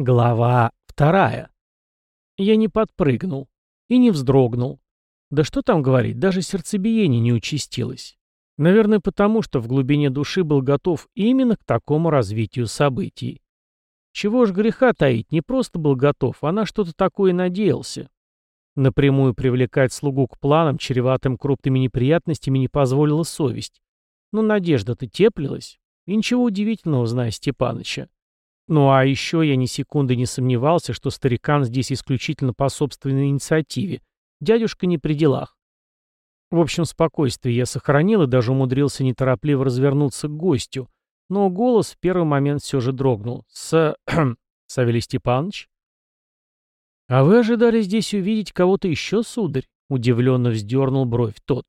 Глава вторая. Я не подпрыгнул и не вздрогнул. Да что там говорить, даже сердцебиение не участилось. Наверное, потому что в глубине души был готов именно к такому развитию событий. Чего ж греха таить, не просто был готов, а на что-то такое надеялся. Напрямую привлекать слугу к планам, чреватым крупными неприятностями, не позволила совесть. Но надежда-то теплилась, и ничего удивительного, зная Степаныча. Ну а еще я ни секунды не сомневался, что старикан здесь исключительно по собственной инициативе. Дядюшка не при делах. В общем, спокойствие я сохранил и даже умудрился неторопливо развернуться к гостю. Но голос в первый момент все же дрогнул. «С... Савелий Степанович?» «А вы ожидали здесь увидеть кого-то еще, сударь?» — удивленно вздернул бровь тот.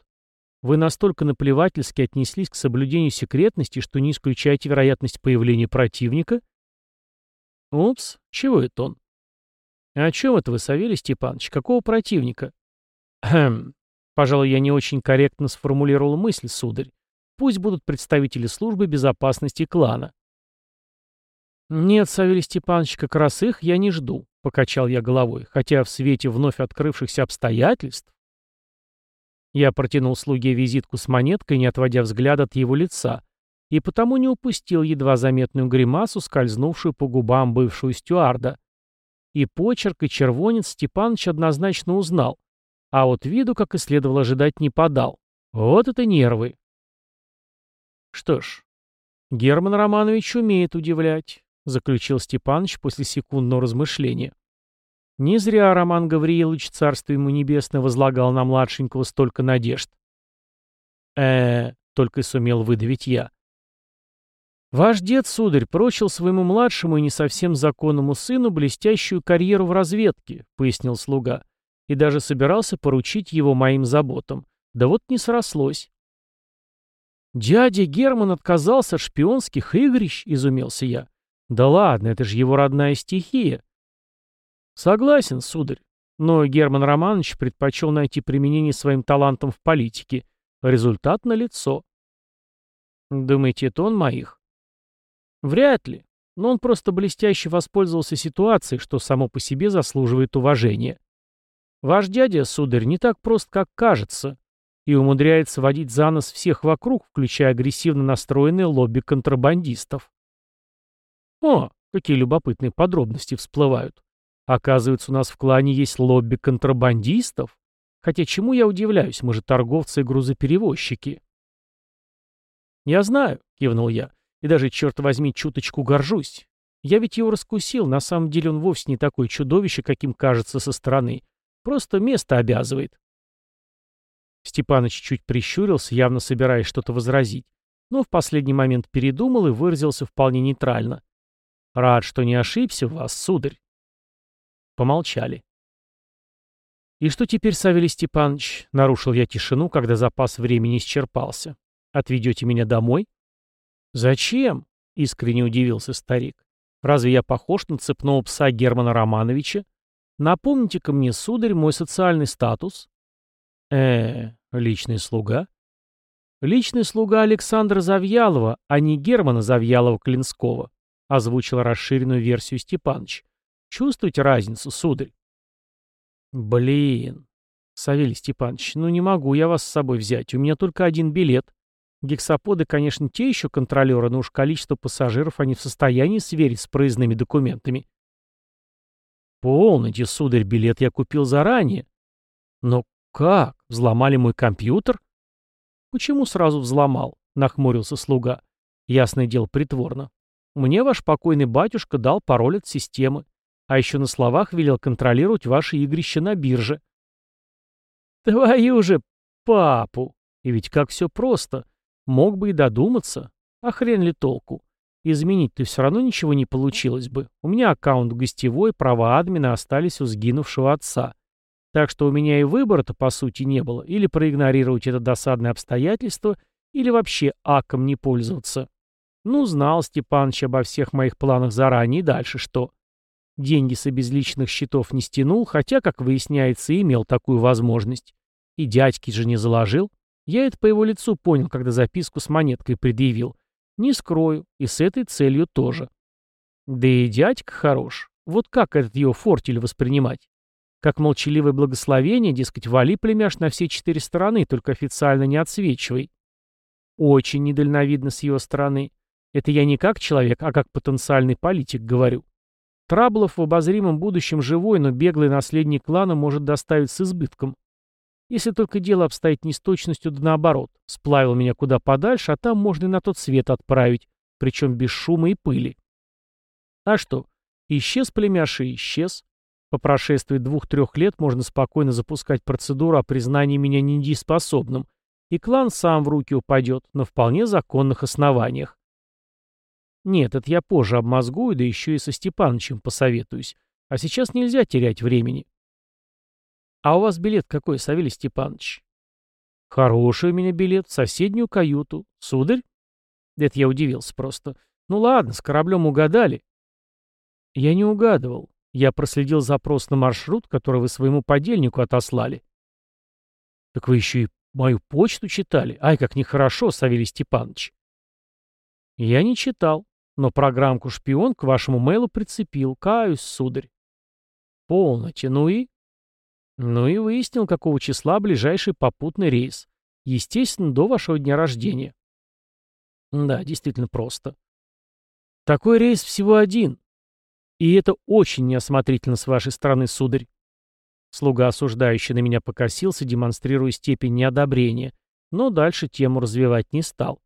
«Вы настолько наплевательски отнеслись к соблюдению секретности, что не исключаете вероятность появления противника?» «Упс, чего это он?» «О чем это вы, Савелий Степанович? Какого противника?» «Хм, пожалуй, я не очень корректно сформулировал мысль, сударь. Пусть будут представители службы безопасности клана». «Нет, Савелий Степанович, как раз их я не жду», — покачал я головой, хотя в свете вновь открывшихся обстоятельств... Я протянул слуге визитку с монеткой, не отводя взгляд от его лица, и потому не упустил едва заметную гримасу, скользнувшую по губам бывшего стюарда. И почерк, и червонец Степаныч однозначно узнал, а вот виду, как и следовало ожидать, не подал. Вот это нервы. Что ж, Герман Романович умеет удивлять, заключил Степаныч после секундного размышления. Не зря Роман Гавриилович, царство ему небесное, возлагал на младшенького столько надежд. э только и сумел выдавить я. Ваш дед, сударь, прочил своему младшему и не совсем законному сыну блестящую карьеру в разведке, пояснил слуга, и даже собирался поручить его моим заботам. Да вот не срослось. «Дядя Герман отказался от шпионских игрищ», — изумился я. «Да ладно, это же его родная стихия». «Согласен, сударь, но Герман Романович предпочел найти применение своим талантам в политике. Результат налицо». «Думаете, это он моих?» Вряд ли. Но он просто блестяще воспользовался ситуацией, что само по себе заслуживает уважения. Ваш дядя, сударь, не так прост, как кажется, и умудряется водить за нос всех вокруг, включая агрессивно настроенные лобби контрабандистов. О, какие любопытные подробности всплывают. Оказывается, у нас в клане есть лобби контрабандистов? Хотя чему я удивляюсь, мы же торговцы и грузоперевозчики. «Я знаю», — кивнул я. И даже, черт возьми, чуточку горжусь. Я ведь его раскусил, на самом деле он вовсе не такое чудовище, каким кажется со стороны. Просто место обязывает. Степаныч чуть прищурился, явно собираясь что-то возразить, но в последний момент передумал и выразился вполне нейтрально. «Рад, что не ошибся в вас, сударь». Помолчали. «И что теперь, Савелий Степанович?» — нарушил я тишину, когда запас времени исчерпался. «Отведете меня домой?» «Зачем?» — искренне удивился старик. «Разве я похож на цепного пса Германа Романовича? Напомните-ка мне, сударь, мой социальный статус». э личный слуга?» «Личный слуга Александра Завьялова, а не Германа Завьялова-Клинского», — озвучил расширенную версию Степаныч. «Чувствуете разницу, сударь?» «Блин, Савелий Степанович, ну не могу я вас с собой взять, у меня только один билет», Гексаподы, конечно, те еще контролеры, но уж количество пассажиров они в состоянии сверить с проездными документами. Полностью, сударь, билет я купил заранее. Но как? Взломали мой компьютер? Почему сразу взломал? Нахмурился слуга. Ясное дело, притворно. Мне ваш покойный батюшка дал пароль от системы, а еще на словах велел контролировать ваши игрища на бирже. Твою же папу! И ведь как все просто. Мог бы и додуматься. А хрен ли толку? Изменить-то все равно ничего не получилось бы. У меня аккаунт гостевой, права админа остались у сгинувшего отца. Так что у меня и выбора-то по сути не было. Или проигнорировать это досадное обстоятельство, или вообще аком не пользоваться. Ну, знал Степаныч обо всех моих планах заранее, и дальше что? Деньги с обезличенных счетов не стянул, хотя, как выясняется, имел такую возможность. И дядьки же не заложил. Я это по его лицу понял, когда записку с монеткой предъявил. Не скрою, и с этой целью тоже. Да и дядька хорош. Вот как этот его фортель воспринимать? Как молчаливое благословение, дескать, вали племяш на все четыре стороны, только официально не отсвечивай. Очень недальновидно с его стороны. Это я не как человек, а как потенциальный политик говорю. Траблов в обозримом будущем живой, но беглый наследник клана может доставить с избытком. Если только дело обстоит не с точностью, да наоборот. Сплавил меня куда подальше, а там можно и на тот свет отправить, причем без шума и пыли. А что? Исчез племяш и исчез. По прошествии двух-трех лет можно спокойно запускать процедуру о признании меня недееспособным, и клан сам в руки упадет, на вполне законных основаниях. Нет, это я позже обмозгую, да еще и со Степанычем посоветуюсь. А сейчас нельзя терять времени. А у вас билет какой, Савелий Степанович? Хороший у меня билет, в соседнюю каюту. Сударь? Это я удивился просто. Ну ладно, с кораблем угадали. Я не угадывал. Я проследил запрос на маршрут, который вы своему подельнику отослали. Так вы еще и мою почту читали? Ай, как нехорошо, Савелий Степанович. Я не читал, но программку «Шпион» к вашему мейлу прицепил. Каюсь, сударь. Полноте. Ну и? Ну и выяснил, какого числа ближайший попутный рейс. Естественно, до вашего дня рождения. Да, действительно просто. Такой рейс всего один. И это очень неосмотрительно с вашей стороны, сударь. Слуга, осуждающий на меня, покосился, демонстрируя степень неодобрения, но дальше тему развивать не стал.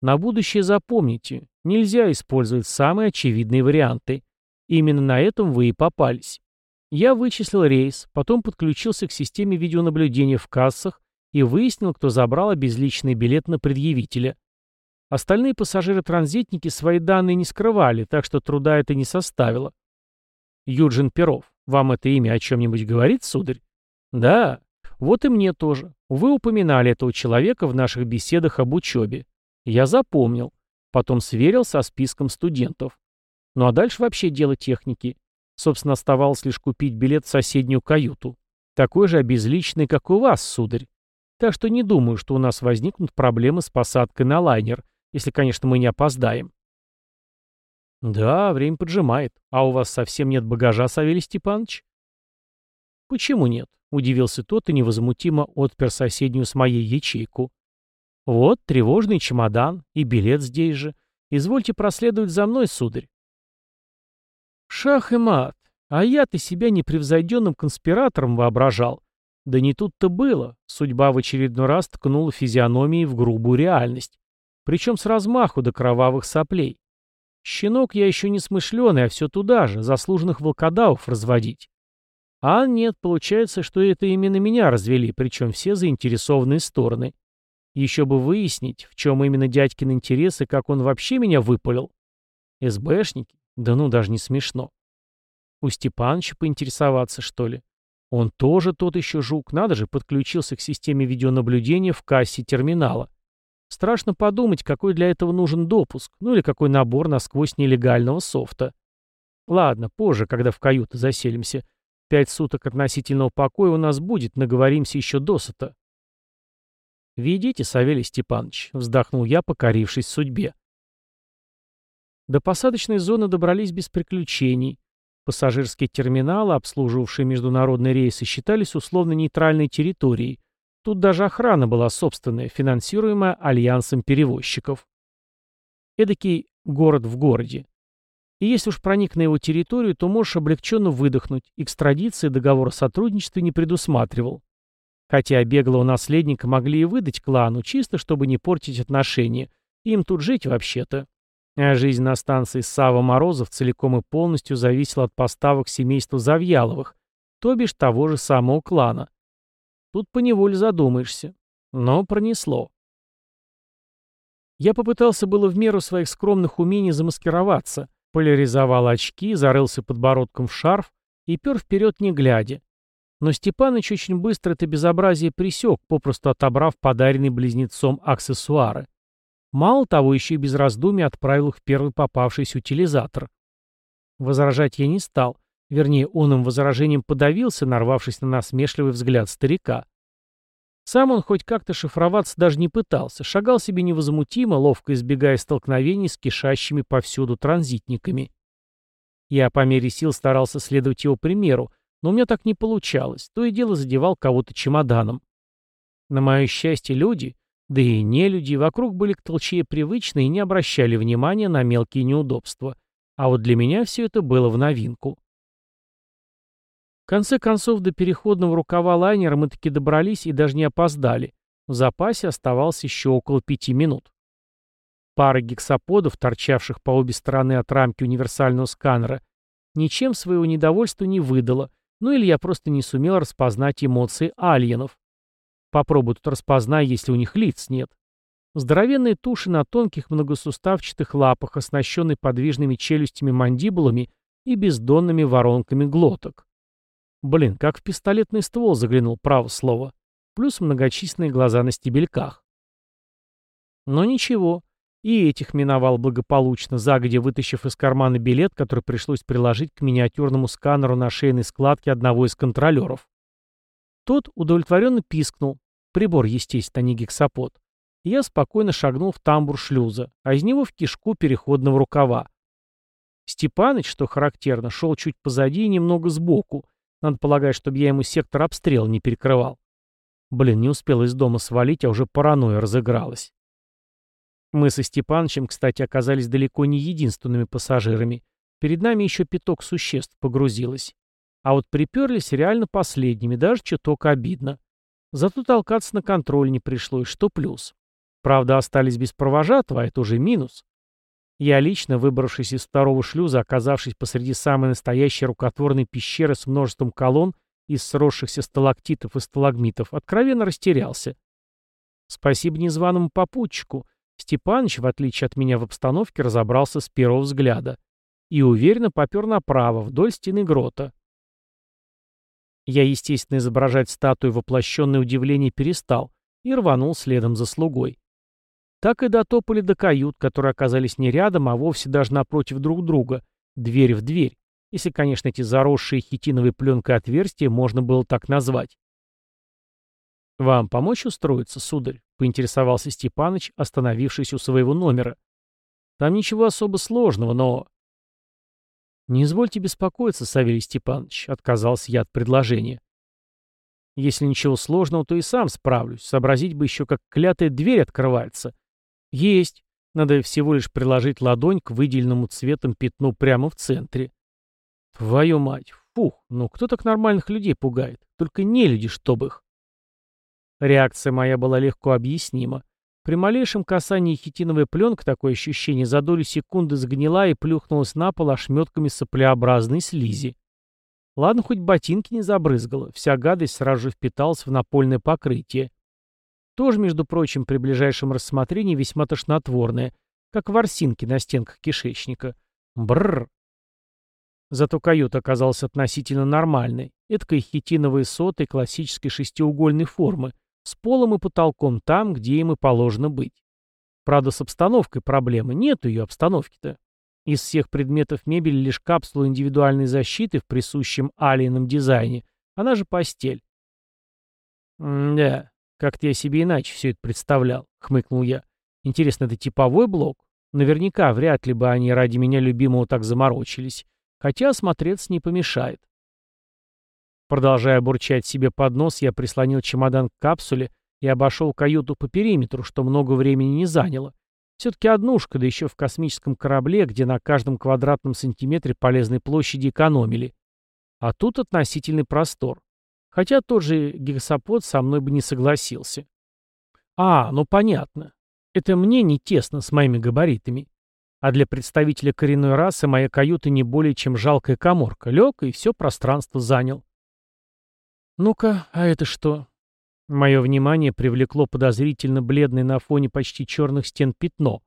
На будущее запомните, нельзя использовать самые очевидные варианты. Именно на этом вы и попались. Я вычислил рейс, потом подключился к системе видеонаблюдения в кассах и выяснил, кто забрал обезличенный билет на предъявителя. Остальные пассажиры-транзитники свои данные не скрывали, так что труда это не составило. Юджин Перов, вам это имя о чем-нибудь говорит, сударь? Да, вот и мне тоже. Вы упоминали этого человека в наших беседах об учебе. Я запомнил. Потом сверил со списком студентов. Ну а дальше вообще дело техники. Собственно, оставалось лишь купить билет в соседнюю каюту. Такой же обезличенный, как у вас, сударь. Так что не думаю, что у нас возникнут проблемы с посадкой на лайнер, если, конечно, мы не опоздаем. Да, время поджимает. А у вас совсем нет багажа, Савелий Степанович? Почему нет? Удивился тот и невозмутимо отпер соседнюю с моей ячейку. Вот тревожный чемодан и билет здесь же. Извольте проследовать за мной, сударь. Шах и мат. А я-то себя непревзойденным конспиратором воображал. Да не тут-то было. Судьба в очередной раз ткнула физиономией в грубую реальность. Причем с размаху до кровавых соплей. Щенок я еще не смышленый, а все туда же, заслуженных волкодавов разводить. А нет, получается, что это именно меня развели, причем все заинтересованные стороны. Еще бы выяснить, в чем именно дядькин интерес и как он вообще меня выпалил. СБшники? Да ну, даже не смешно. У Степаныча поинтересоваться, что ли? Он тоже тот еще жук, надо же, подключился к системе видеонаблюдения в кассе терминала. Страшно подумать, какой для этого нужен допуск, ну или какой набор насквозь нелегального софта. Ладно, позже, когда в каюту заселимся. Пять суток относительного покоя у нас будет, наговоримся еще досыта. «Ведите, Савелий Степанович», — вздохнул я, покорившись судьбе. До посадочной зоны добрались без приключений. Пассажирские терминалы, обслуживавшие международные рейсы, считались условно-нейтральной территорией, Тут даже охрана была собственная, финансируемая альянсом перевозчиков. Эдакий город в городе. И если уж проник на его территорию, то можешь облегченно выдохнуть, экстрадиции договор о сотрудничестве не предусматривал. Хотя беглого наследника могли и выдать клану, чисто чтобы не портить отношения. Им тут жить вообще-то. А жизнь на станции Сава Морозов целиком и полностью зависела от поставок семейства Завьяловых, то бишь того же самого клана. Тут поневоле задумаешься. Но пронесло. Я попытался было в меру своих скромных умений замаскироваться, поляризовал очки, зарылся подбородком в шарф и пер вперед не глядя. Но Степаныч очень быстро это безобразие присек, попросту отобрав подаренный близнецом аксессуары. Мало того, еще и без раздумий отправил их в первый попавшийся утилизатор. Возражать я не стал, Вернее, он им возражением подавился, нарвавшись на насмешливый взгляд старика. Сам он хоть как-то шифроваться даже не пытался, шагал себе невозмутимо, ловко избегая столкновений с кишащими повсюду транзитниками. Я по мере сил старался следовать его примеру, но у меня так не получалось, то и дело задевал кого-то чемоданом. На мое счастье, люди, да и не люди, вокруг были к толчье привычны и не обращали внимания на мелкие неудобства. А вот для меня все это было в новинку. В конце концов, до переходного рукава лайнера мы таки добрались и даже не опоздали. В запасе оставалось еще около пяти минут. Пара гексаподов, торчавших по обе стороны от рамки универсального сканера, ничем своего недовольства не выдала, ну или я просто не сумел распознать эмоции альенов. Попробуй тут распознай, если у них лиц нет. Здоровенные туши на тонких многосуставчатых лапах, оснащенные подвижными челюстями-мандибулами и бездонными воронками глоток. Блин, как в пистолетный ствол заглянул, право слово. Плюс многочисленные глаза на стебельках. Но ничего, и этих миновал благополучно, загодя вытащив из кармана билет, который пришлось приложить к миниатюрному сканеру на шейной складке одного из контролеров. Тот удовлетворенно пискнул. Прибор, естественно, не гексапод. я спокойно шагнул в тамбур шлюза, а из него в кишку переходного рукава. Степаныч, что характерно, шел чуть позади и немного сбоку. Надо полагать, чтобы я ему сектор обстрела не перекрывал. Блин, не успел из дома свалить, а уже паранойя разыгралась. Мы со Степанычем, кстати, оказались далеко не единственными пассажирами. Перед нами еще пяток существ погрузилось. А вот приперлись реально последними, даже чуток обидно. Зато толкаться на контроль не пришлось, что плюс. Правда, остались без провожатого, а это уже минус. Я лично, выбравшись из второго шлюза, оказавшись посреди самой настоящей рукотворной пещеры с множеством колонн из сросшихся сталактитов и сталагмитов, откровенно растерялся. Спасибо незваному попутчику, Степаныч, в отличие от меня в обстановке, разобрался с первого взгляда и уверенно попер направо, вдоль стены грота. Я, естественно, изображать статую воплощенное удивление перестал и рванул следом за слугой. Так и дотопали до кают, которые оказались не рядом, а вовсе даже напротив друг друга, дверь в дверь, если, конечно, эти заросшие хитиновой пленкой отверстия можно было так назвать. «Вам помочь устроиться, сударь?» — поинтересовался Степаныч, остановившись у своего номера. «Там ничего особо сложного, но...» «Не извольте беспокоиться, Савелий Степанович», — отказался я от предложения. «Если ничего сложного, то и сам справлюсь. Сообразить бы еще, как клятая дверь открывается». «Есть. Надо всего лишь приложить ладонь к выделенному цветом пятну прямо в центре». «Твою мать! Фух, ну кто так нормальных людей пугает? Только не люди, чтобы их». Реакция моя была легко объяснима. При малейшем касании хитиновой пленки такое ощущение за долю секунды сгнила и плюхнулась на пол ошметками соплеобразной слизи. Ладно, хоть ботинки не забрызгала, вся гадость сразу же впиталась в напольное покрытие. Тоже, между прочим, при ближайшем рассмотрении весьма тошнотворное, как ворсинки на стенках кишечника. Бррр. Зато каюта оказалась относительно нормальной, эдакой хитиновой сотой классической шестиугольной формы, с полом и потолком там, где им и положено быть. Правда, с обстановкой проблемы. Нет ее обстановки-то. Из всех предметов мебели лишь капсула индивидуальной защиты в присущем алиенном дизайне. Она же постель. «Да, как-то я себе иначе все это представлял», — хмыкнул я. «Интересно, это типовой блок? Наверняка вряд ли бы они ради меня любимого так заморочились. Хотя смотреться не помешает». Продолжая бурчать себе под нос, я прислонил чемодан к капсуле и обошел каюту по периметру, что много времени не заняло. Все-таки однушка, да еще в космическом корабле, где на каждом квадратном сантиметре полезной площади экономили. А тут относительный простор. Хотя тот же гексапод со мной бы не согласился. А, ну понятно. Это мне не тесно с моими габаритами. А для представителя коренной расы моя каюта не более чем жалкая коморка. Лег и все пространство занял. «Ну-ка, а это что?» Мое внимание привлекло подозрительно бледное на фоне почти черных стен пятно.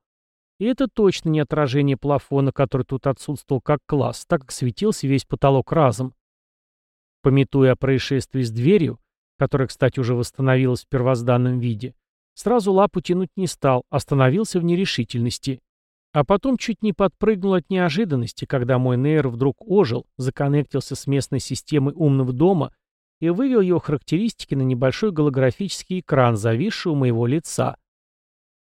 И это точно не отражение плафона, который тут отсутствовал как класс, так как светился весь потолок разом. Пометуя о происшествии с дверью, которая, кстати, уже восстановилась в первозданном виде, сразу лапу тянуть не стал, остановился в нерешительности. А потом чуть не подпрыгнул от неожиданности, когда мой нейр вдруг ожил, законнектился с местной системой умного дома и вывел его характеристики на небольшой голографический экран, зависший у моего лица.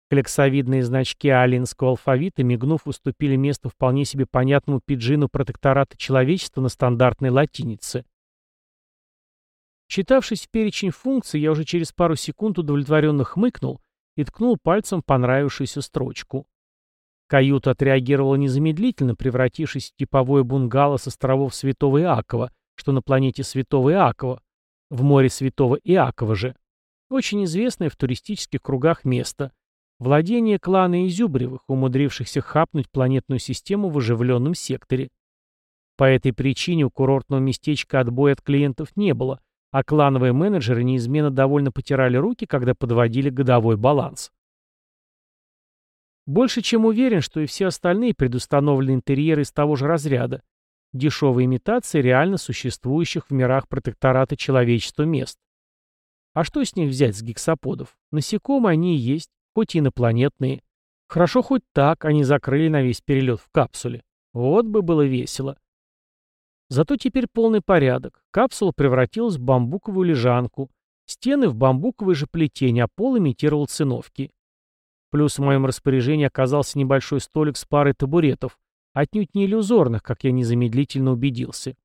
Клексовидные значки алинского алфавита, мигнув, уступили место вполне себе понятному пиджину протектората человечества на стандартной латинице. Читавшись в перечень функций, я уже через пару секунд удовлетворенно хмыкнул и ткнул пальцем понравившуюся строчку. Каюта отреагировала незамедлительно, превратившись в типовое бунгало с островов Святого Иакова, что на планете Святого Иакова, в море Святого Иакова же. Очень известное в туристических кругах место. Владение клана Изюбревых, умудрившихся хапнуть планетную систему в оживленном секторе. По этой причине у курортного местечка отбоя от клиентов не было, а клановые менеджеры неизменно довольно потирали руки, когда подводили годовой баланс. Больше чем уверен, что и все остальные предустановленные интерьеры из того же разряда. Дешевые имитации реально существующих в мирах протектората человечества мест. А что с них взять с гексаподов? Насекомые они и есть, хоть и инопланетные. Хорошо хоть так, они закрыли на весь перелет в капсуле. Вот бы было весело. Зато теперь полный порядок. Капсула превратилась в бамбуковую лежанку. Стены в бамбуковое же плетение, а пол имитировал циновки. Плюс в моем распоряжении оказался небольшой столик с парой табуретов, отнюдь не иллюзорных, как я незамедлительно убедился.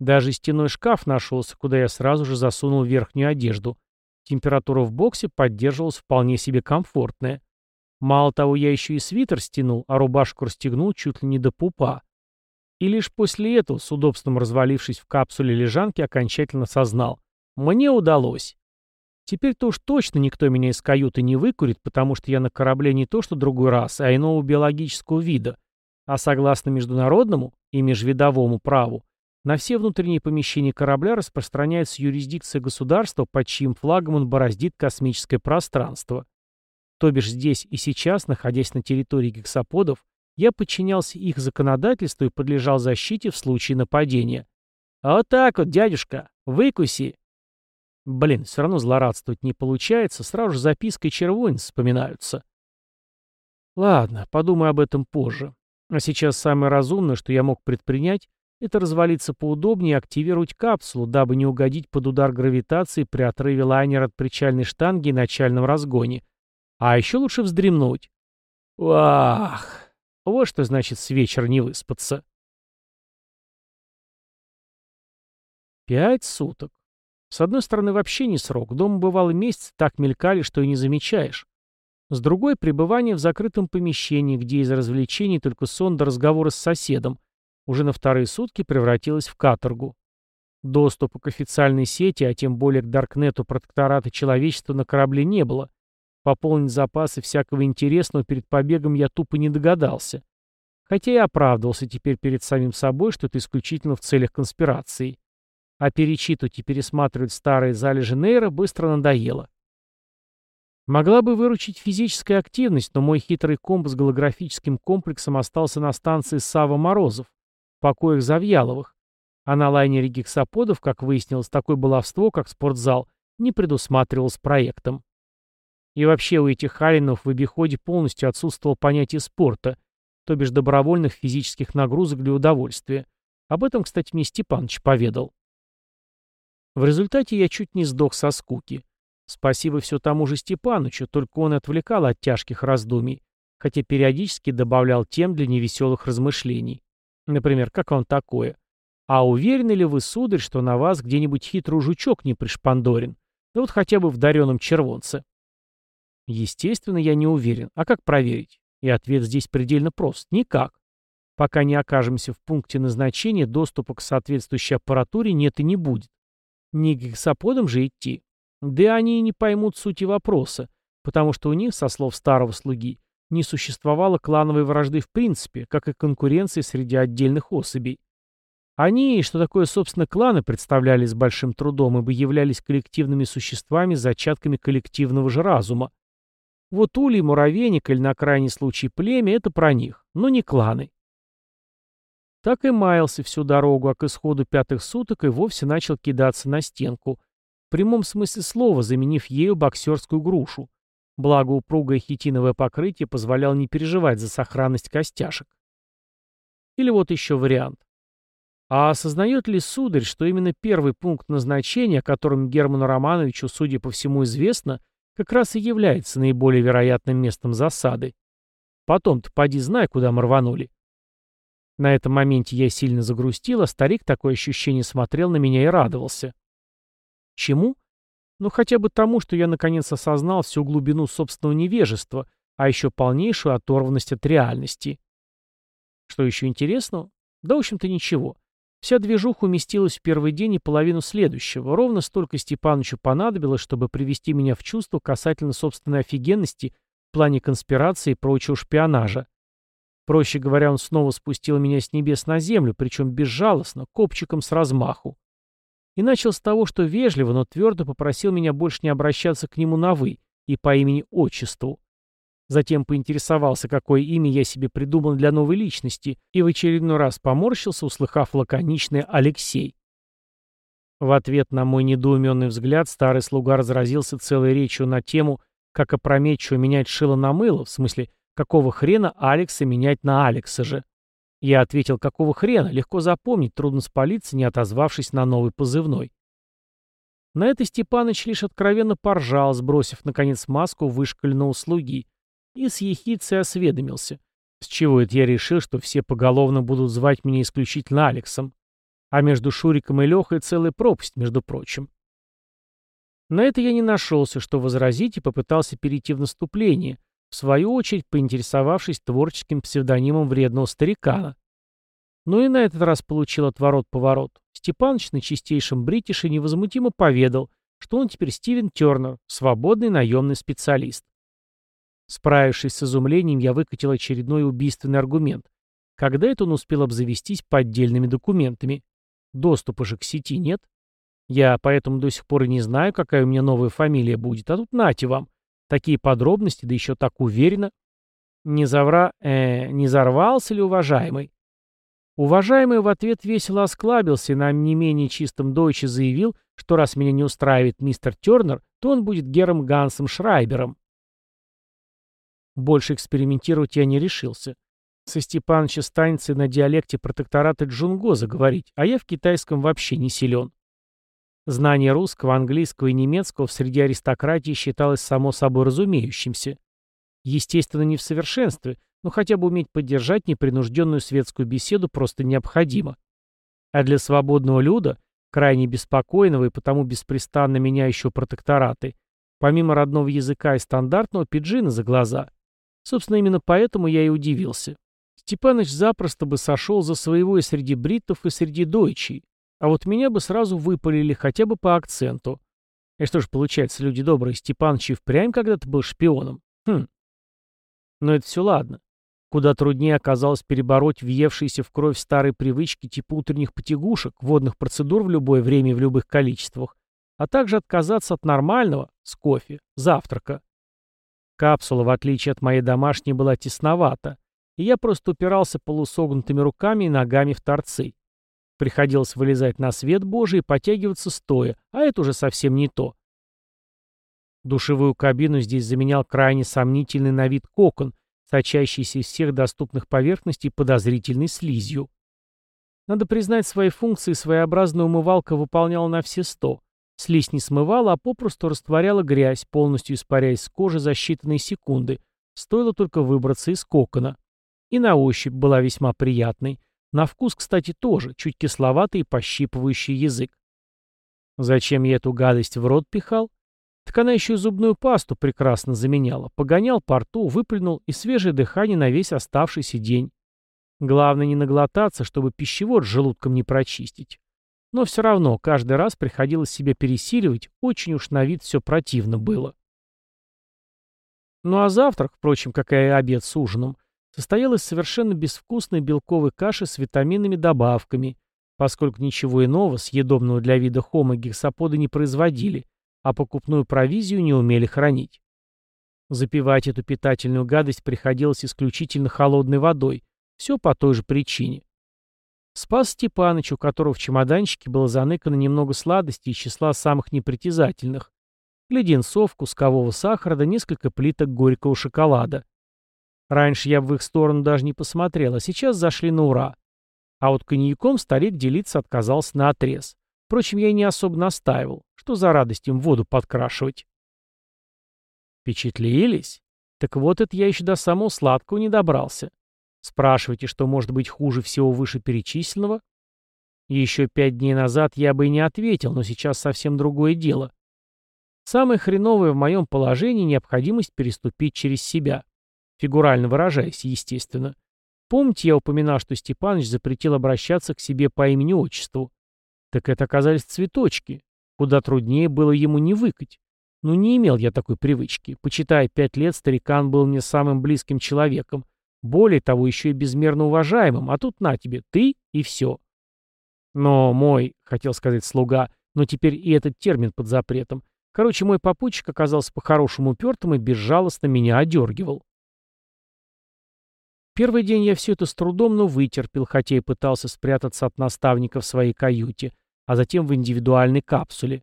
Даже стеной шкаф нашелся, куда я сразу же засунул верхнюю одежду. Температура в боксе поддерживалась вполне себе комфортная. Мало того, я еще и свитер стянул, а рубашку расстегнул чуть ли не до пупа. И лишь после этого, с удобством развалившись в капсуле лежанки, окончательно сознал. Мне удалось. Теперь-то уж точно никто меня из каюты не выкурит, потому что я на корабле не то что другой расы, а иного биологического вида. А согласно международному и межвидовому праву, на все внутренние помещения корабля распространяется юрисдикция государства, под чьим флагом он бороздит космическое пространство. То бишь здесь и сейчас, находясь на территории гексаподов, я подчинялся их законодательству и подлежал защите в случае нападения. А вот так вот, дядюшка, выкуси, Блин, все равно злорадствовать не получается, сразу же записка и червонец вспоминаются. Ладно, подумай об этом позже. А сейчас самое разумное, что я мог предпринять, это развалиться поудобнее и активировать капсулу, дабы не угодить под удар гравитации при отрыве лайнера от причальной штанги и начальном разгоне. А еще лучше вздремнуть. Ах, вот что значит с вечера не выспаться. Пять суток. С одной стороны, вообще не срок. Дома бывало месяц, так мелькали, что и не замечаешь. С другой, пребывание в закрытом помещении, где из развлечений только сон до разговора с соседом, уже на вторые сутки превратилось в каторгу. Доступа к официальной сети, а тем более к Даркнету протектората человечества на корабле не было. Пополнить запасы всякого интересного перед побегом я тупо не догадался. Хотя и оправдывался теперь перед самим собой, что это исключительно в целях конспирации а перечитывать и пересматривать старые залежи нейра быстро надоело. Могла бы выручить физическая активность, но мой хитрый комп с голографическим комплексом остался на станции Сава Морозов, в покоях Завьяловых, а на лайнере гексаподов, как выяснилось, такое баловство, как спортзал, не предусматривалось проектом. И вообще у этих халинов в обиходе полностью отсутствовало понятие спорта, то бишь добровольных физических нагрузок для удовольствия. Об этом, кстати, мне Степаныч поведал. В результате я чуть не сдох со скуки. Спасибо все тому же Степанычу, только он отвлекал от тяжких раздумий, хотя периодически добавлял тем для невеселых размышлений. Например, как вам такое? А уверены ли вы, сударь, что на вас где-нибудь хитрый жучок не пришпандорен? Да вот хотя бы в дареном червонце. Естественно, я не уверен. А как проверить? И ответ здесь предельно прост. Никак. Пока не окажемся в пункте назначения, доступа к соответствующей аппаратуре нет и не будет. Не гексаподам же идти. Да они и не поймут сути вопроса, потому что у них, со слов старого слуги, не существовало клановой вражды в принципе, как и конкуренции среди отдельных особей. Они, что такое, собственно, кланы, представляли с большим трудом, ибо являлись коллективными существами с зачатками коллективного же разума. Вот улей, муравейник или на крайний случай племя — это про них, но не кланы. Так и маялся всю дорогу, а к исходу пятых суток и вовсе начал кидаться на стенку, прямом смысле слова, заменив ею боксерскую грушу. Благо упругое хитиновое покрытие позволяло не переживать за сохранность костяшек. Или вот еще вариант. А осознает ли сударь, что именно первый пункт назначения, о котором Герману Романовичу, судя по всему, известно, как раз и является наиболее вероятным местом засады. Потом-то поди знай, куда мы рванули. На этом моменте я сильно загрустил, а старик такое ощущение смотрел на меня и радовался. Чему? Ну хотя бы тому, что я наконец осознал всю глубину собственного невежества, а еще полнейшую оторванность от реальности. Что еще интересного? Да, в общем-то, ничего. Вся движуха уместилась в первый день и половину следующего. Ровно столько Степанычу понадобилось, чтобы привести меня в чувство касательно собственной офигенности в плане конспирации и прочего шпионажа. Проще говоря, он снова спустил меня с небес на землю, причем безжалостно, копчиком с размаху. И начал с того, что вежливо, но твердо попросил меня больше не обращаться к нему на «вы» и по имени-отчеству. Затем поинтересовался, какое имя я себе придумал для новой личности, и в очередной раз поморщился, услыхав лаконичное «Алексей». В ответ на мой недоуменный взгляд старый слуга разразился целой речью на тему как опрометчиво менять шило на мыло, в смысле, какого хрена Алекса менять на Алекса же. Я ответил, какого хрена, легко запомнить, трудно спалиться, не отозвавшись на новый позывной. На это Степаныч лишь откровенно поржал, сбросив, наконец, маску вышкаленного слуги, и с ехицей осведомился. С чего это я решил, что все поголовно будут звать меня исключительно Алексом? А между Шуриком и Лехой целая пропасть, между прочим. На это я не нашелся, что возразить, и попытался перейти в наступление, в свою очередь поинтересовавшись творческим псевдонимом вредного старикана. Но и на этот раз получил отворот-поворот. Степаныч на чистейшем бритише невозмутимо поведал, что он теперь Стивен Тернер, свободный наемный специалист. Справившись с изумлением, я выкатил очередной убийственный аргумент. Когда это он успел обзавестись поддельными документами? Доступа же к сети нет. Я поэтому до сих пор и не знаю, какая у меня новая фамилия будет, а тут нате вам. Такие подробности, да еще так уверенно. Не завра... э, не зарвался ли уважаемый? Уважаемый в ответ весело осклабился и на не менее чистом дойче заявил, что раз меня не устраивает мистер Тернер, то он будет Гером Гансом Шрайбером. Больше экспериментировать я не решился. Со Степаныча станется на диалекте протектората Джунго заговорить, а я в китайском вообще не силен. Знание русского, английского и немецкого в среде аристократии считалось само собой разумеющимся. Естественно, не в совершенстве, но хотя бы уметь поддержать непринужденную светскую беседу просто необходимо. А для свободного люда, крайне беспокойного и потому беспрестанно меняющего протектораты, помимо родного языка и стандартного пиджина за глаза. Собственно, именно поэтому я и удивился. Степаныч запросто бы сошел за своего и среди бриттов, и среди дойчей. А вот меня бы сразу выпалили хотя бы по акценту. И что же получается, люди добрые, Степаныч и впрямь когда-то был шпионом? Хм. Но это все ладно. Куда труднее оказалось перебороть въевшиеся в кровь старые привычки типа утренних потягушек, водных процедур в любое время и в любых количествах, а также отказаться от нормального, с кофе, завтрака. Капсула, в отличие от моей домашней, была тесновата, и я просто упирался полусогнутыми руками и ногами в торцы. Приходилось вылезать на свет Божий и потягиваться стоя, а это уже совсем не то. Душевую кабину здесь заменял крайне сомнительный на вид кокон, сочащийся из всех доступных поверхностей подозрительной слизью. Надо признать, свои функции своеобразная умывалка выполняла на все сто. Слизь не смывала, а попросту растворяла грязь, полностью испаряясь с кожи за считанные секунды. Стоило только выбраться из кокона. И на ощупь была весьма приятной. На вкус, кстати, тоже, чуть кисловатый и пощипывающий язык. Зачем я эту гадость в рот пихал? Так она еще и зубную пасту прекрасно заменяла. Погонял по рту, выплюнул и свежее дыхание на весь оставшийся день. Главное не наглотаться, чтобы пищевод желудком не прочистить. Но все равно каждый раз приходилось себя пересиливать, очень уж на вид все противно было. Ну а завтрак, впрочем, как и обед с ужином, состоял из совершенно безвкусной белковой каши с витаминными добавками, поскольку ничего иного, съедобного для вида хома гексаподы не производили, а покупную провизию не умели хранить. Запивать эту питательную гадость приходилось исключительно холодной водой, все по той же причине. Спас Степаныч, у которого в чемоданчике было заныкано немного сладостей из числа самых непритязательных. Леденцов, кускового сахара да несколько плиток горького шоколада. Раньше я бы в их сторону даже не посмотрел, а сейчас зашли на ура. А вот коньяком старик делиться отказался на отрез. Впрочем, я и не особо настаивал. Что за радость им воду подкрашивать? Впечатлились? Так вот это я еще до самого сладкого не добрался. Спрашиваете, что может быть хуже всего вышеперечисленного? Еще пять дней назад я бы и не ответил, но сейчас совсем другое дело. Самое хреновое в моем положении – необходимость переступить через себя. Фигурально выражаясь, естественно. Помните, я упоминал, что Степаныч запретил обращаться к себе по имени-отчеству? Так это оказались цветочки. Куда труднее было ему не выкать. Ну не имел я такой привычки. Почитая пять лет, старикан был мне самым близким человеком. Более того, еще и безмерно уважаемым. А тут на тебе, ты и все. Но мой, хотел сказать слуга, но теперь и этот термин под запретом. Короче, мой попутчик оказался по-хорошему упертым и безжалостно меня одергивал. Первый день я все это с трудом, но вытерпел, хотя и пытался спрятаться от наставника в своей каюте, а затем в индивидуальной капсуле.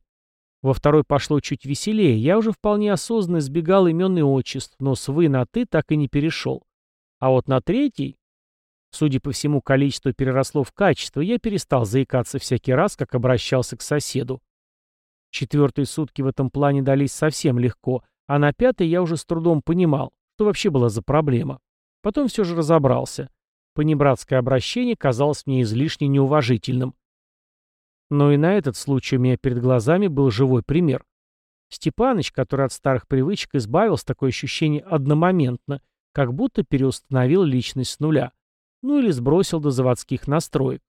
Во второй пошло чуть веселее, я уже вполне осознанно избегал имен и отчеств, но с «вы» на «ты» так и не перешел. А вот на третий, судя по всему, количество переросло в качество, я перестал заикаться всякий раз, как обращался к соседу. Четвертые сутки в этом плане дались совсем легко, а на пятый я уже с трудом понимал, что вообще была за проблема. Потом все же разобрался. Понебратское обращение казалось мне излишне неуважительным. Но и на этот случай у меня перед глазами был живой пример. Степаныч, который от старых привычек избавился, такое ощущение одномоментно, как будто переустановил личность с нуля. Ну или сбросил до заводских настроек.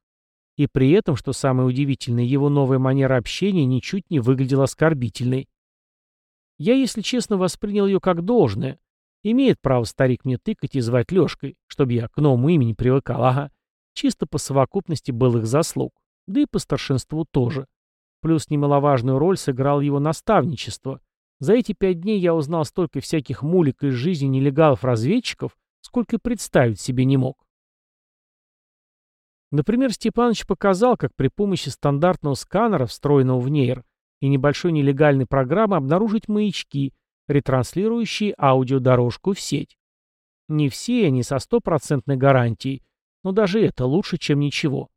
И при этом, что самое удивительное, его новая манера общения ничуть не выглядела оскорбительной. Я, если честно, воспринял ее как должное. Имеет право старик мне тыкать и звать Лешкой, чтобы я к новому имени привыкал, ага. Чисто по совокупности былых заслуг. Да и по старшинству тоже. Плюс немаловажную роль сыграл его наставничество. За эти пять дней я узнал столько всяких мулик из жизни нелегалов-разведчиков, сколько представить себе не мог. Например, Степанович показал, как при помощи стандартного сканера, встроенного в нейр, и небольшой нелегальной программы обнаружить маячки, ретранслирующие аудиодорожку в сеть. Не все они со стопроцентной гарантией, но даже это лучше, чем ничего.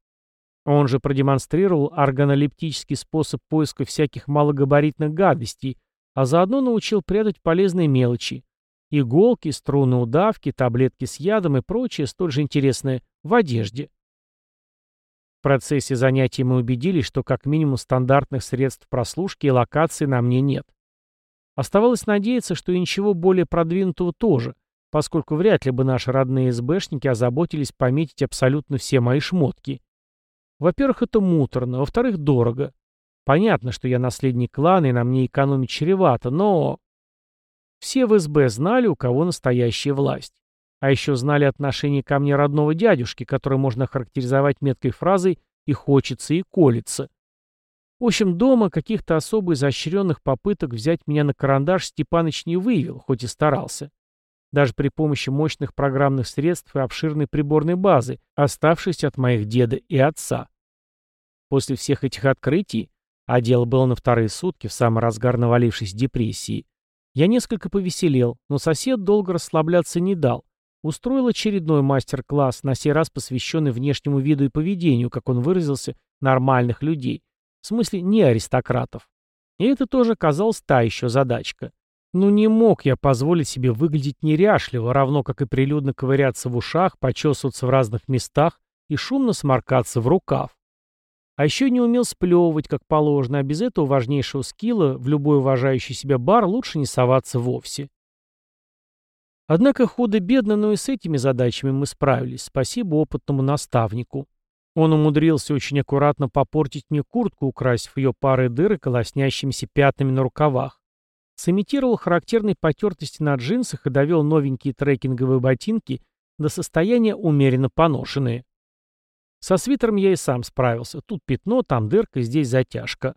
Он же продемонстрировал органолептический способ поиска всяких малогабаритных гадостей, а заодно научил прятать полезные мелочи. Иголки, струны удавки, таблетки с ядом и прочее столь же интересное в одежде. В процессе занятий мы убедились, что как минимум стандартных средств прослушки и локации на мне нет. Оставалось надеяться, что и ничего более продвинутого тоже, поскольку вряд ли бы наши родные СБшники озаботились пометить абсолютно все мои шмотки. Во-первых, это муторно, во-вторых, дорого. Понятно, что я наследник клана, и на мне экономить чревато, но... Все в СБ знали, у кого настоящая власть. А еще знали отношение ко мне родного дядюшки, которое можно характеризовать меткой фразой «и хочется, и колется». В общем, дома каких-то особо изощренных попыток взять меня на карандаш Степаныч не выявил, хоть и старался. Даже при помощи мощных программных средств и обширной приборной базы, оставшейся от моих деда и отца. После всех этих открытий, а дело было на вторые сутки, в самый разгар навалившейся депрессии, я несколько повеселел, но сосед долго расслабляться не дал, устроил очередной мастер-класс, на сей раз посвященный внешнему виду и поведению, как он выразился, нормальных людей, в смысле не аристократов. И это тоже казалось та еще задачка. Ну не мог я позволить себе выглядеть неряшливо, равно как и прилюдно ковыряться в ушах, почесываться в разных местах и шумно сморкаться в рукав. А еще не умел сплевывать, как положено, а без этого важнейшего скилла в любой уважающий себя бар лучше не соваться вовсе. Однако худо-бедно, но и с этими задачами мы справились, спасибо опытному наставнику. Он умудрился очень аккуратно попортить мне куртку, украсив ее парой дыр и колоснящимися пятнами на рукавах. Сымитировал характерной потертости на джинсах и довел новенькие трекинговые ботинки до состояния умеренно поношенные. Со свитером я и сам справился. Тут пятно, там дырка, здесь затяжка.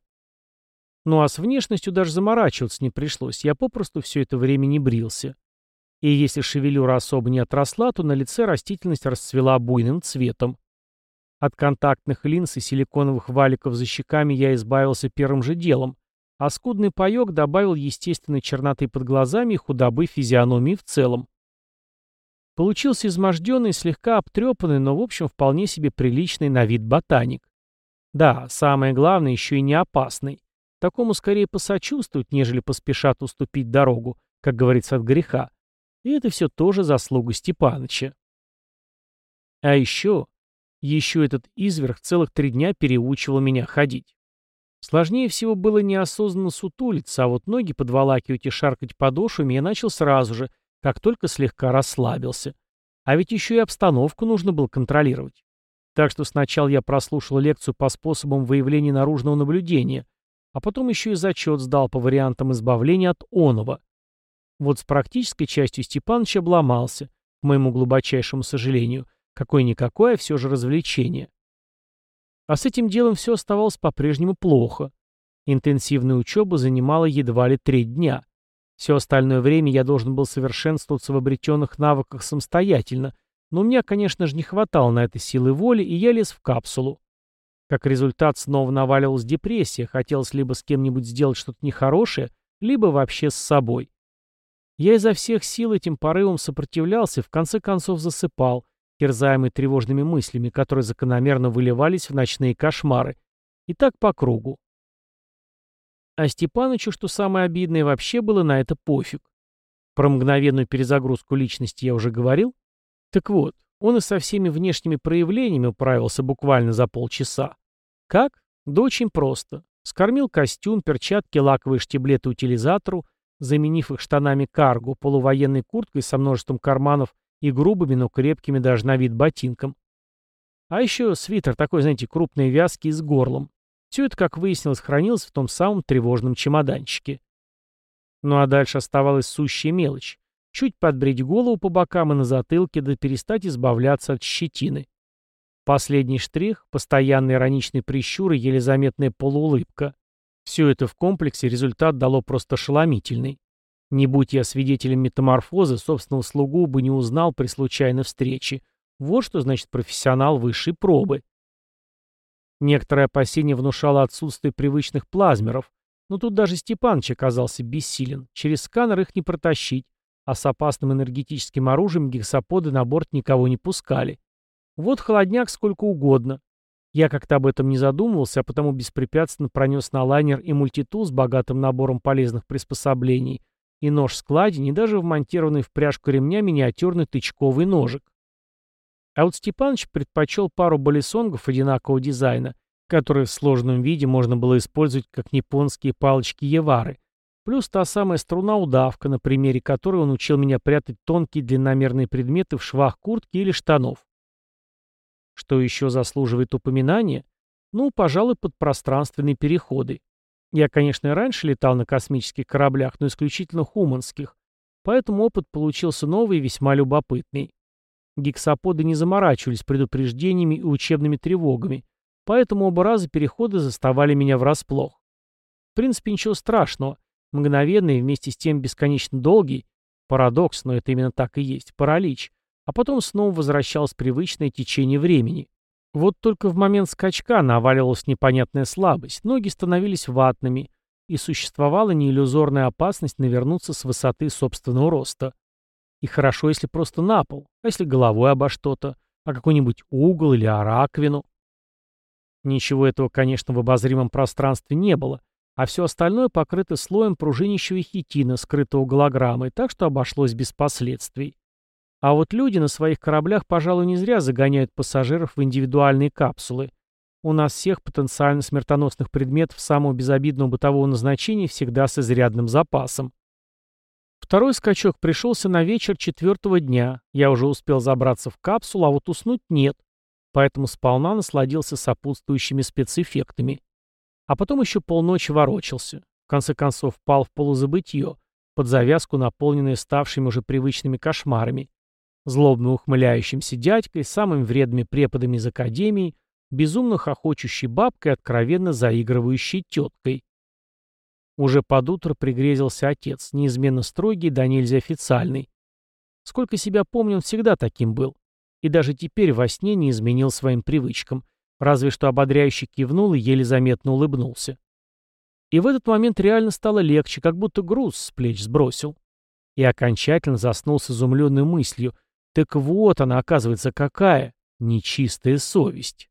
Ну а с внешностью даже заморачиваться не пришлось. Я попросту все это время не брился. И если шевелюра особо не отросла, то на лице растительность расцвела буйным цветом. От контактных линз и силиконовых валиков за щеками я избавился первым же делом, а скудный паек добавил естественной черноты под глазами и худобы физиономии в целом. Получился изможденный, слегка обтрепанный, но в общем вполне себе приличный на вид ботаник. Да, самое главное, еще и не опасный. Такому скорее посочувствуют, нежели поспешат уступить дорогу, как говорится, от греха. И это все тоже заслуга Степаныча. А еще, еще этот изверг целых три дня переучивал меня ходить. Сложнее всего было неосознанно сутулиться, а вот ноги подволакивать и шаркать подошвами я начал сразу же, как только слегка расслабился. А ведь еще и обстановку нужно было контролировать. Так что сначала я прослушал лекцию по способам выявления наружного наблюдения, а потом еще и зачет сдал по вариантам избавления от оного. Вот с практической частью Степаныч обломался, к моему глубочайшему сожалению. Какое-никакое, все же развлечение. А с этим делом все оставалось по-прежнему плохо. Интенсивная учеба занимала едва ли треть дня. Все остальное время я должен был совершенствоваться в обретенных навыках самостоятельно, но у меня, конечно же, не хватало на это силы воли, и я лез в капсулу. Как результат, снова наваливалась депрессия, хотелось либо с кем-нибудь сделать что-то нехорошее, либо вообще с собой. Я изо всех сил этим порывом сопротивлялся и в конце концов засыпал, терзаемый тревожными мыслями, которые закономерно выливались в ночные кошмары. И так по кругу. А Степанычу, что самое обидное, вообще было на это пофиг. Про мгновенную перезагрузку личности я уже говорил? Так вот, он и со всеми внешними проявлениями управился буквально за полчаса. Как? Да очень просто. Скормил костюм, перчатки, лаковые штиблеты утилизатору, заменив их штанами карго, полувоенной курткой со множеством карманов и грубыми, но крепкими даже на вид ботинком. А еще свитер такой, знаете, крупной вязки с горлом. Все это, как выяснилось, хранилось в том самом тревожном чемоданчике. Ну а дальше оставалась сущая мелочь. Чуть подбрить голову по бокам и на затылке, да перестать избавляться от щетины. Последний штрих — постоянный ироничный прищур и еле заметная полуулыбка. Все это в комплексе результат дало просто ошеломительный. Не будь я свидетелем метаморфозы, собственного слугу бы не узнал при случайной встрече. Вот что значит профессионал высшей пробы. Некоторое опасение внушало отсутствие привычных плазмеров, но тут даже Степаныч оказался бессилен. Через сканер их не протащить, а с опасным энергетическим оружием гексаподы на борт никого не пускали. Вот холодняк сколько угодно. Я как-то об этом не задумывался, а потому беспрепятственно пронес на лайнер и мультитул с богатым набором полезных приспособлений, и нож-складень, и даже вмонтированный в пряжку ремня миниатюрный тычковый ножик. А вот Степаныч предпочел пару балисонгов одинакового дизайна, которые в сложном виде можно было использовать как японские палочки Евары, плюс та самая струна-удавка, на примере которой он учил меня прятать тонкие длинномерные предметы в швах куртки или штанов. Что еще заслуживает упоминания? Ну, пожалуй, подпространственные переходы. Я, конечно, и раньше летал на космических кораблях, но исключительно хуманских, поэтому опыт получился новый и весьма любопытный. Гексаподы не заморачивались предупреждениями и учебными тревогами, поэтому оба раза переходы заставали меня врасплох. В принципе, ничего страшного. Мгновенный вместе с тем бесконечно долгий, парадокс, но это именно так и есть, паралич, а потом снова возвращалось привычное течение времени. Вот только в момент скачка наваливалась непонятная слабость, ноги становились ватными, и существовала неиллюзорная опасность навернуться с высоты собственного роста. И хорошо, если просто на пол, а если головой обо что-то, а какой-нибудь угол или о раковину. Ничего этого, конечно, в обозримом пространстве не было, а все остальное покрыто слоем пружинищего хитина, скрытого голограммой, так что обошлось без последствий. А вот люди на своих кораблях, пожалуй, не зря загоняют пассажиров в индивидуальные капсулы. У нас всех потенциально смертоносных предметов самого безобидного бытового назначения всегда с изрядным запасом. Второй скачок пришелся на вечер четвертого дня. Я уже успел забраться в капсулу, а вот уснуть нет. Поэтому сполна насладился сопутствующими спецэффектами. А потом еще полночи ворочался. В конце концов, впал в полузабытье, под завязку, наполненное ставшими уже привычными кошмарами злобно ухмыляющимся дядькой, самыми вредными преподами из академии, безумно хохочущей бабкой, откровенно заигрывающей теткой. Уже под утро пригрезился отец, неизменно строгий, да нельзя официальный. Сколько себя помню, он всегда таким был. И даже теперь во сне не изменил своим привычкам, разве что ободряюще кивнул и еле заметно улыбнулся. И в этот момент реально стало легче, как будто груз с плеч сбросил. И окончательно заснул с изумленной мыслью, так вот она, оказывается, какая нечистая совесть.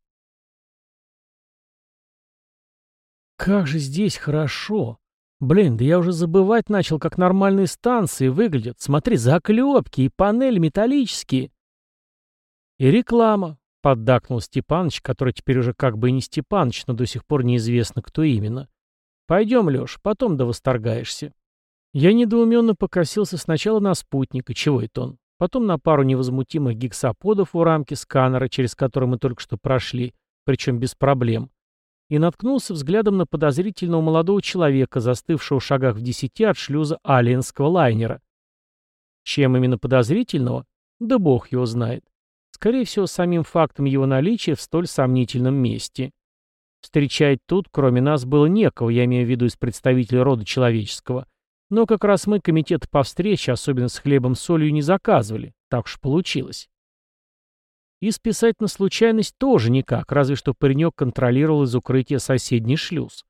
Как же здесь хорошо. Блин, да я уже забывать начал, как нормальные станции выглядят. Смотри, заклепки и панели металлические. И реклама, поддакнул Степаныч, который теперь уже как бы и не Степаныч, но до сих пор неизвестно, кто именно. Пойдем, Леш, потом да восторгаешься. Я недоуменно покосился сначала на спутника, чего это он, потом на пару невозмутимых гексаподов у рамки сканера, через который мы только что прошли, причем без проблем, и наткнулся взглядом на подозрительного молодого человека, застывшего в шагах в десяти от шлюза алиенского лайнера. Чем именно подозрительного? Да бог его знает. Скорее всего, самим фактом его наличия в столь сомнительном месте. Встречать тут, кроме нас, было некого, я имею в виду из представителей рода человеческого. Но как раз мы комитет по встрече, особенно с хлебом-солью, не заказывали. Так уж получилось. И списать на случайность тоже никак, разве что паренек контролировал из укрытия соседний шлюз.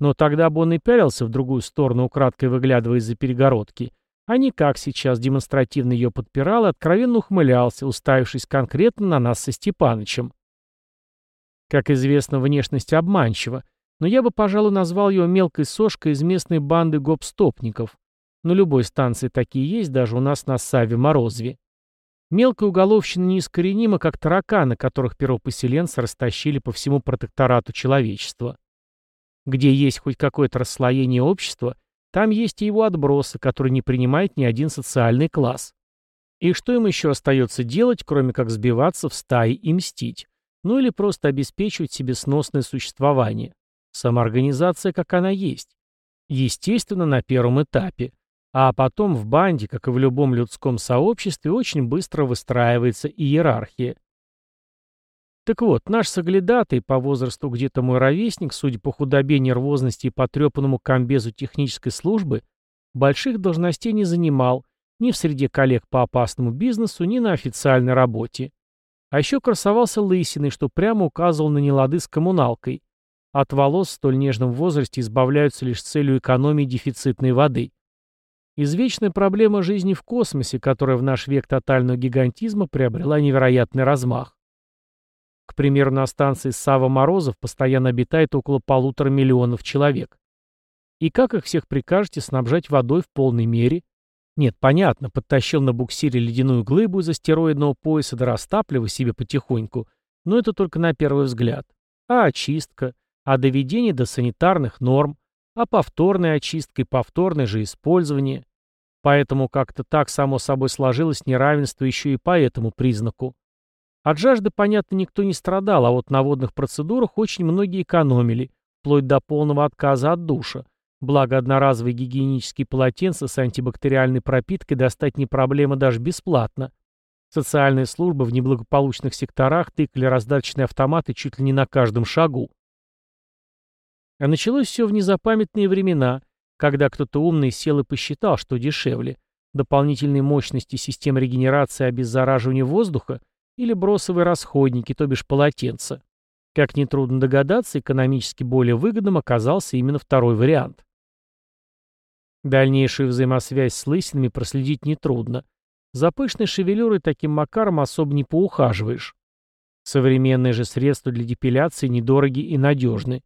Но тогда бы он и пялился в другую сторону, украдкой выглядывая из-за перегородки, а не как сейчас демонстративно ее подпирал и откровенно ухмылялся, уставившись конкретно на нас со Степанычем. Как известно, внешность обманчива, но я бы, пожалуй, назвал его мелкой сошкой из местной банды гоп-стопников. На любой станции такие есть, даже у нас на Саве-Морозве. Мелкая уголовщина неискоренима, как тараканы, которых первопоселенцы растащили по всему протекторату человечества. Где есть хоть какое-то расслоение общества, там есть и его отбросы, которые не принимает ни один социальный класс. И что им еще остается делать, кроме как сбиваться в стаи и мстить? Ну или просто обеспечивать себе сносное существование. Самоорганизация, как она есть. Естественно, на первом этапе. А потом в банде, как и в любом людском сообществе, очень быстро выстраивается иерархия. Так вот, наш соглядатый, по возрасту где-то мой ровесник, судя по худобе, нервозности и потрепанному комбезу технической службы, больших должностей не занимал ни в среде коллег по опасному бизнесу, ни на официальной работе. А еще красовался лысиной, что прямо указывал на нелады с коммуналкой. От волос в столь нежном возрасте избавляются лишь с целью экономии дефицитной воды. Извечная проблема жизни в космосе, которая в наш век тотального гигантизма приобрела невероятный размах. К примеру, на станции Сава Морозов постоянно обитает около полутора миллионов человек. И как их всех прикажете снабжать водой в полной мере? Нет, понятно, подтащил на буксире ледяную глыбу из астероидного пояса да растапливай себе потихоньку, но это только на первый взгляд. А очистка? А доведение до санитарных норм? А повторная очистка и повторное же использование? Поэтому как-то так само собой сложилось неравенство еще и по этому признаку. От жажды, понятно, никто не страдал, а вот на водных процедурах очень многие экономили, вплоть до полного отказа от душа. Благо, одноразовые гигиенические полотенца с антибактериальной пропиткой достать не проблема даже бесплатно. Социальные службы в неблагополучных секторах тыкали раздаточные автоматы чуть ли не на каждом шагу. А началось все в незапамятные времена, когда кто-то умный сел и посчитал, что дешевле – дополнительные мощности систем регенерации обеззараживания воздуха или бросовые расходники, то бишь полотенца. Как нетрудно догадаться, экономически более выгодным оказался именно второй вариант. Дальнейшую взаимосвязь с лысинами проследить нетрудно. За пышной шевелюрой таким макаром особо не поухаживаешь. Современные же средства для депиляции недороги и надежны.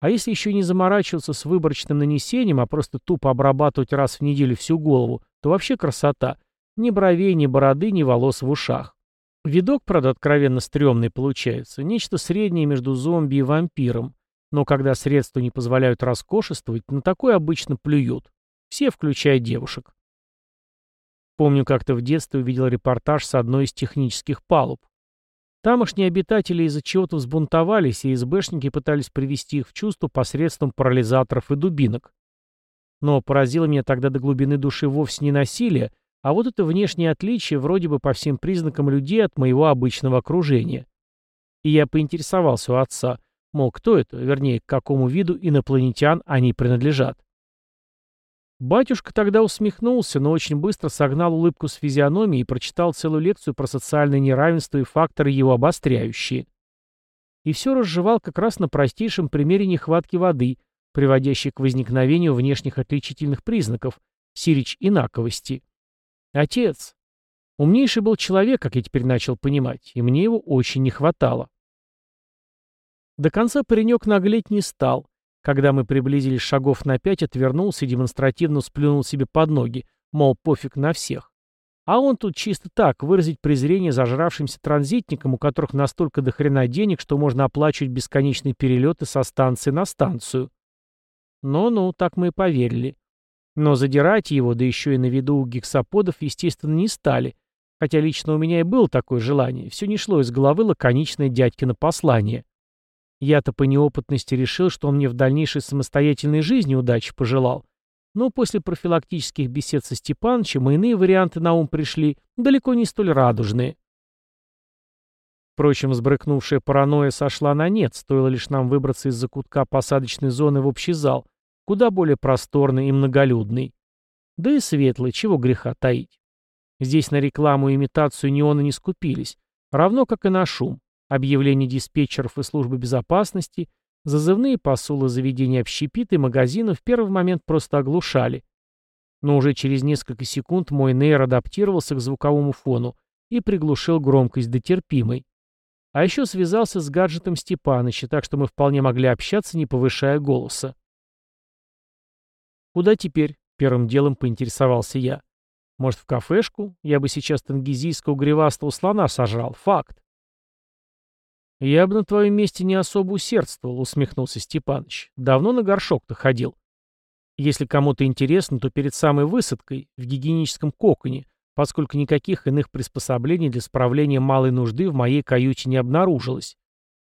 А если еще не заморачиваться с выборочным нанесением, а просто тупо обрабатывать раз в неделю всю голову, то вообще красота. Ни бровей, ни бороды, ни волос в ушах. Видок, правда, откровенно стрёмный получается. Нечто среднее между зомби и вампиром. Но когда средства не позволяют роскошествовать, на такое обычно плюют. Все, включая девушек. Помню, как-то в детстве увидел репортаж с одной из технических палуб. Тамошние обитатели из-за чего-то взбунтовались, и СБшники пытались привести их в чувство посредством парализаторов и дубинок. Но поразило меня тогда до глубины души вовсе не насилие, а вот это внешнее отличие вроде бы по всем признакам людей от моего обычного окружения. И я поинтересовался у отца, мол, кто это, вернее, к какому виду инопланетян они принадлежат. Батюшка тогда усмехнулся, но очень быстро согнал улыбку с физиономии и прочитал целую лекцию про социальное неравенство и факторы его обостряющие. И все разжевал как раз на простейшем примере нехватки воды, приводящей к возникновению внешних отличительных признаков, сирич инаковости. Отец. Умнейший был человек, как я теперь начал понимать, и мне его очень не хватало. До конца паренек наглеть не стал, Когда мы приблизились шагов на пять, отвернулся и демонстративно сплюнул себе под ноги, мол, пофиг на всех. А он тут чисто так, выразить презрение зажравшимся транзитникам, у которых настолько дохрена денег, что можно оплачивать бесконечные перелеты со станции на станцию. Ну-ну, так мы и поверили. Но задирать его, да еще и на виду у гексаподов, естественно, не стали. Хотя лично у меня и было такое желание. Все не шло из головы лаконичное дядькино послание. Я-то по неопытности решил, что он мне в дальнейшей самостоятельной жизни удачи пожелал. Но после профилактических бесед со Степанычем иные варианты на ум пришли, далеко не столь радужные. Впрочем, сбрыкнувшая паранойя сошла на нет, стоило лишь нам выбраться из закутка посадочной зоны в общий зал, куда более просторный и многолюдный. Да и светлый, чего греха таить. Здесь на рекламу и имитацию неона не скупились, равно как и на шум объявления диспетчеров и службы безопасности, зазывные посулы заведений общепита и магазинов в первый момент просто оглушали. Но уже через несколько секунд мой нейр адаптировался к звуковому фону и приглушил громкость до терпимой. А еще связался с гаджетом Степаныча, так что мы вполне могли общаться, не повышая голоса. «Куда теперь?» — первым делом поинтересовался я. «Может, в кафешку? Я бы сейчас тангизийского гривастого слона сожрал. Факт». «Я бы на твоем месте не особо усердствовал», — усмехнулся Степаныч. «Давно на горшок-то ходил. Если кому-то интересно, то перед самой высадкой, в гигиеническом коконе, поскольку никаких иных приспособлений для справления малой нужды в моей каюте не обнаружилось.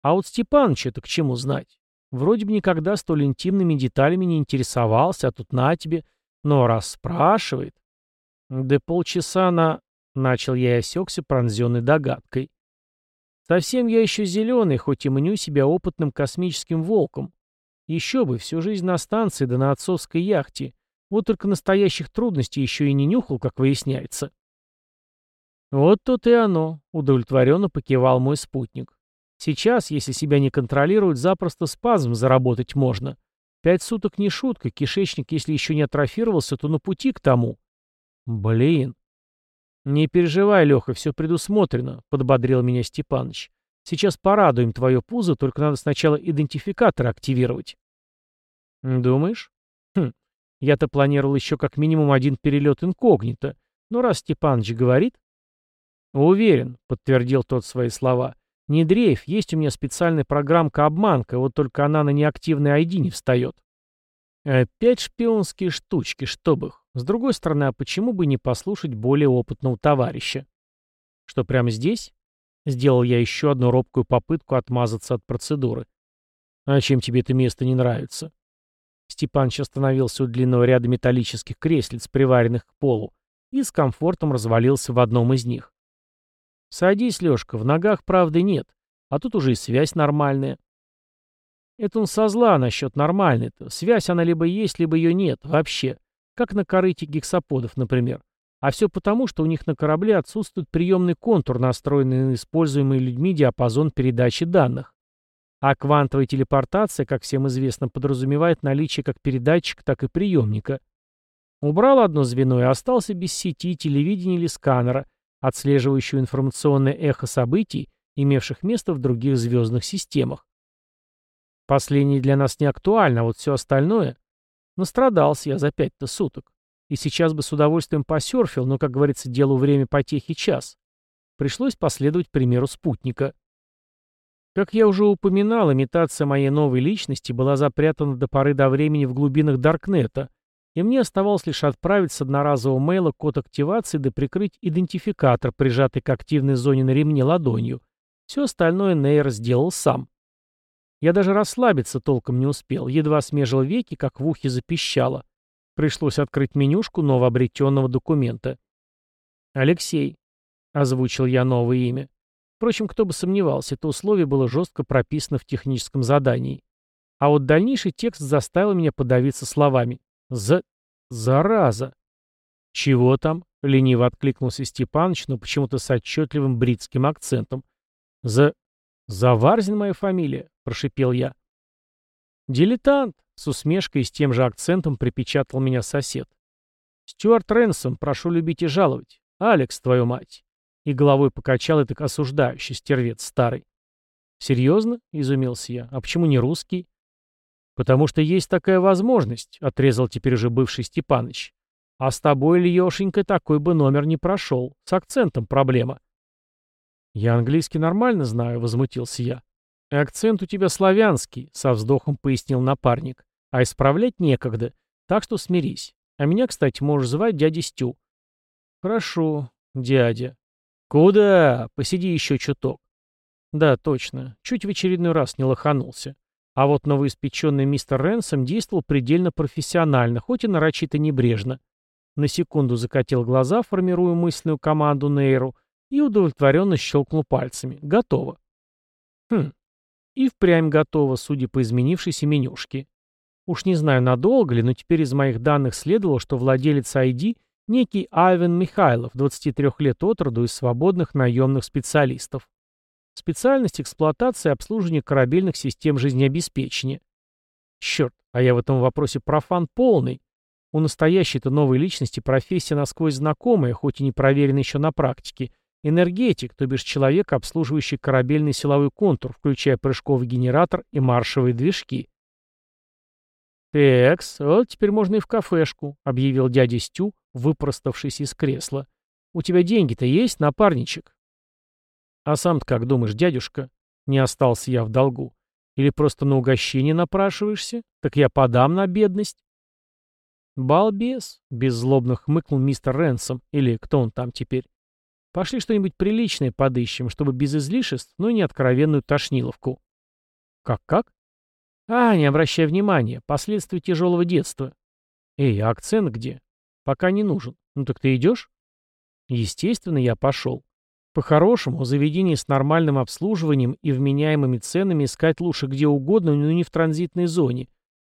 А вот Степаныч это к чему знать? Вроде бы никогда столь интимными деталями не интересовался, а тут на тебе. Но раз спрашивает... Да полчаса на... Начал я и осекся, пронзенный догадкой. Совсем я еще зеленый, хоть и мню себя опытным космическим волком. Еще бы, всю жизнь на станции да на отцовской яхте. Вот только настоящих трудностей еще и не нюхал, как выясняется. Вот тут и оно, удовлетворенно покивал мой спутник. Сейчас, если себя не контролировать, запросто спазм заработать можно. Пять суток не шутка, кишечник, если еще не атрофировался, то на пути к тому. Блин, «Не переживай, Леха, все предусмотрено», — подбодрил меня Степаныч. «Сейчас порадуем твое пузо, только надо сначала идентификатор активировать». «Думаешь?» «Хм, я-то планировал еще как минимум один перелет инкогнито. Но раз Степаныч говорит...» «Уверен», — подтвердил тот свои слова. «Не дрейф, есть у меня специальная программка-обманка, вот только она на неактивный ID не встает». Опять шпионские штучки, чтобы их. С другой стороны, а почему бы не послушать более опытного товарища? Что, прямо здесь? Сделал я еще одну робкую попытку отмазаться от процедуры. А чем тебе это место не нравится? Степаныч остановился у длинного ряда металлических креслиц, приваренных к полу, и с комфортом развалился в одном из них. «Садись, Лешка, в ногах правды нет, а тут уже и связь нормальная». Это он со зла насчет нормальной-то. Связь она либо есть, либо ее нет, вообще. Как на корыте гексаподов, например. А все потому, что у них на корабле отсутствует приемный контур, настроенный на используемый людьми диапазон передачи данных. А квантовая телепортация, как всем известно, подразумевает наличие как передатчика, так и приемника. Убрал одно звено и остался без сети, телевидения или сканера, отслеживающего информационное эхо событий, имевших место в других звездных системах. Последнее для нас не актуально, а вот все остальное Настрадался я за пять-то суток. И сейчас бы с удовольствием посерфил, но, как говорится, делу время потехи час. Пришлось последовать примеру спутника. Как я уже упоминал, имитация моей новой личности была запрятана до поры до времени в глубинах Даркнета, и мне оставалось лишь отправить с одноразового мейла код активации да прикрыть идентификатор, прижатый к активной зоне на ремне ладонью. Все остальное Нейр сделал сам. Я даже расслабиться толком не успел, едва смежил веки, как в ухе запищало. Пришлось открыть менюшку новообретенного документа. «Алексей», — озвучил я новое имя. Впрочем, кто бы сомневался, это условие было жестко прописано в техническом задании. А вот дальнейший текст заставил меня подавиться словами. «За... зараза!» «Чего там?» — лениво откликнулся Степаныч, но почему-то с отчетливым бритским акцентом. «За... Заварзин моя фамилия прошипел я. «Дилетант!» — с усмешкой и с тем же акцентом припечатал меня сосед. «Стюарт Ренсом, прошу любить и жаловать. Алекс, твою мать!» И головой покачал это осуждающий стервец старый. «Серьезно?» — изумился я. «А почему не русский?» «Потому что есть такая возможность», — отрезал теперь уже бывший Степаныч. «А с тобой, Ильешенька, такой бы номер не прошел. С акцентом проблема». «Я английский нормально знаю», — возмутился я. «Акцент у тебя славянский», — со вздохом пояснил напарник. «А исправлять некогда, так что смирись. А меня, кстати, можешь звать дядя Стю». «Хорошо, дядя». «Куда? Посиди еще чуток». «Да, точно. Чуть в очередной раз не лоханулся. А вот новоиспеченный мистер Ренсом действовал предельно профессионально, хоть и нарочито небрежно. На секунду закатил глаза, формируя мысленную команду Нейру, и удовлетворенно щелкнул пальцами. Готово. Хм. И впрямь готово, судя по изменившейся менюшке. Уж не знаю, надолго ли, но теперь из моих данных следовало, что владелец ID — некий Айвен Михайлов, 23 лет от роду из свободных наемных специалистов. Специальность эксплуатации и обслуживания корабельных систем жизнеобеспечения. Черт, а я в этом вопросе профан полный. У настоящей-то новой личности профессия насквозь знакомая, хоть и не проверена еще на практике. Энергетик, то бишь человек, обслуживающий корабельный силовой контур, включая прыжковый генератор и маршевые движки. «Текс, вот теперь можно и в кафешку», — объявил дядя Стю, выпроставшись из кресла. «У тебя деньги-то есть, напарничек?» «А сам-то как думаешь, дядюшка?» Не остался я в долгу. «Или просто на угощение напрашиваешься? Так я подам на бедность». «Балбес», — беззлобно хмыкнул мистер Ренсом, или кто он там теперь. «Пошли что-нибудь приличное подыщем, чтобы без излишеств, но не откровенную тошниловку». «Как-как?» «А, не обращай внимания, последствия тяжелого детства». «Эй, а акцент где?» «Пока не нужен. Ну так ты идешь?» Естественно, я пошел. По-хорошему, заведение с нормальным обслуживанием и вменяемыми ценами искать лучше где угодно, но не в транзитной зоне.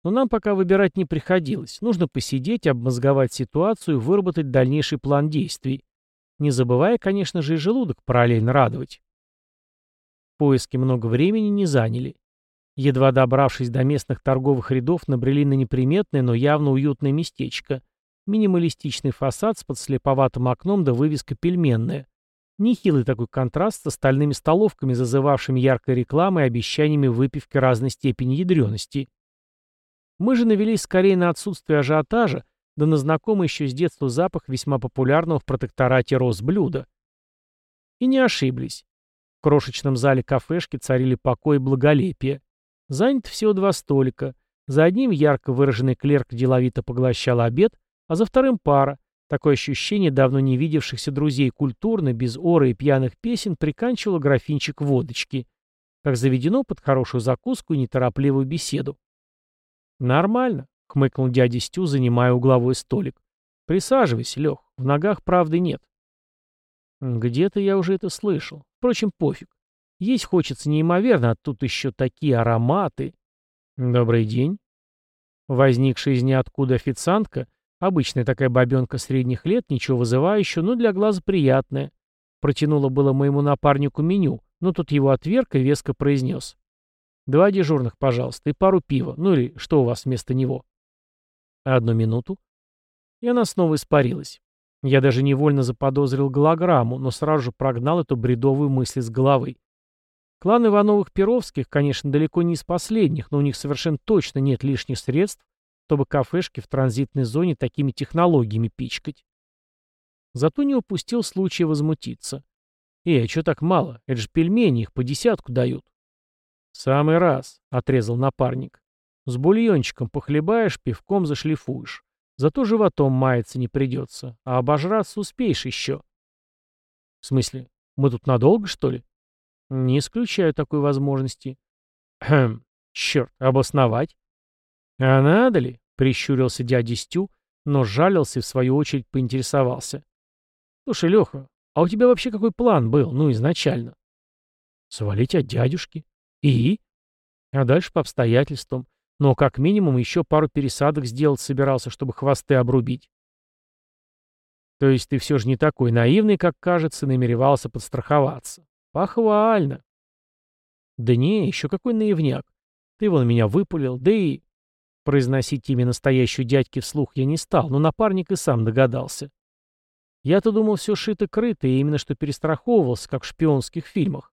Но нам пока выбирать не приходилось. Нужно посидеть, обмозговать ситуацию и выработать дальнейший план действий. Не забывая, конечно же, и желудок параллельно радовать. Поиски много времени не заняли. Едва добравшись до местных торговых рядов, набрели на неприметное, но явно уютное местечко. Минималистичный фасад с подслеповатым окном да вывеска пельменная. Нехилый такой контраст с остальными столовками, зазывавшими яркой рекламой и обещаниями выпивки разной степени ядрености. Мы же навелись скорее на отсутствие ажиотажа, да на знакомый еще с детства запах весьма популярного в протекторате Росблюда. И не ошиблись. В крошечном зале кафешки царили покой и благолепие. Занято всего два столика. За одним ярко выраженный клерк деловито поглощал обед, а за вторым пара, Такое ощущение давно не видевшихся друзей культурно, без оры и пьяных песен, приканчивало графинчик водочки. Как заведено под хорошую закуску и неторопливую беседу. «Нормально», — хмыкнул дядя Стю, занимая угловой столик. «Присаживайся, Лех, в ногах правды нет». «Где-то я уже это слышал. Впрочем, пофиг. Есть хочется неимоверно, а тут еще такие ароматы». «Добрый день». Возникшая из ниоткуда официантка Обычная такая бабенка средних лет, ничего вызывающего, но для глаза приятная. Протянула было моему напарнику меню, но тут его отверг и веско произнес. «Два дежурных, пожалуйста, и пару пива. Ну или что у вас вместо него?» «Одну минуту». И она снова испарилась. Я даже невольно заподозрил голограмму, но сразу же прогнал эту бредовую мысль с головы. Клан Ивановых-Перовских, конечно, далеко не из последних, но у них совершенно точно нет лишних средств чтобы кафешки в транзитной зоне такими технологиями пичкать. Зато не упустил случая возмутиться. «Эй, а что так мало? Это же пельмени, их по десятку дают». «Самый раз», — отрезал напарник. «С бульончиком похлебаешь, пивком зашлифуешь. Зато животом маяться не придется, а обожраться успеешь еще». «В смысле, мы тут надолго, что ли?» «Не исключаю такой возможности». «Хм, черт, обосновать?» «А надо ли?» — прищурился дядя Стю, но жалился и в свою очередь поинтересовался. «Слушай, Леха, а у тебя вообще какой план был, ну, изначально?» «Свалить от дядюшки. И?» «А дальше по обстоятельствам. Но как минимум еще пару пересадок сделать собирался, чтобы хвосты обрубить». «То есть ты все же не такой наивный, как кажется, намеревался подстраховаться. Похвально». «Да не, еще какой наивняк. Ты вон меня выпулил, да и...» Произносить имя настоящую дядьки вслух я не стал, но напарник и сам догадался. Я-то думал, все шито-крыто, и именно что перестраховывался, как в шпионских фильмах.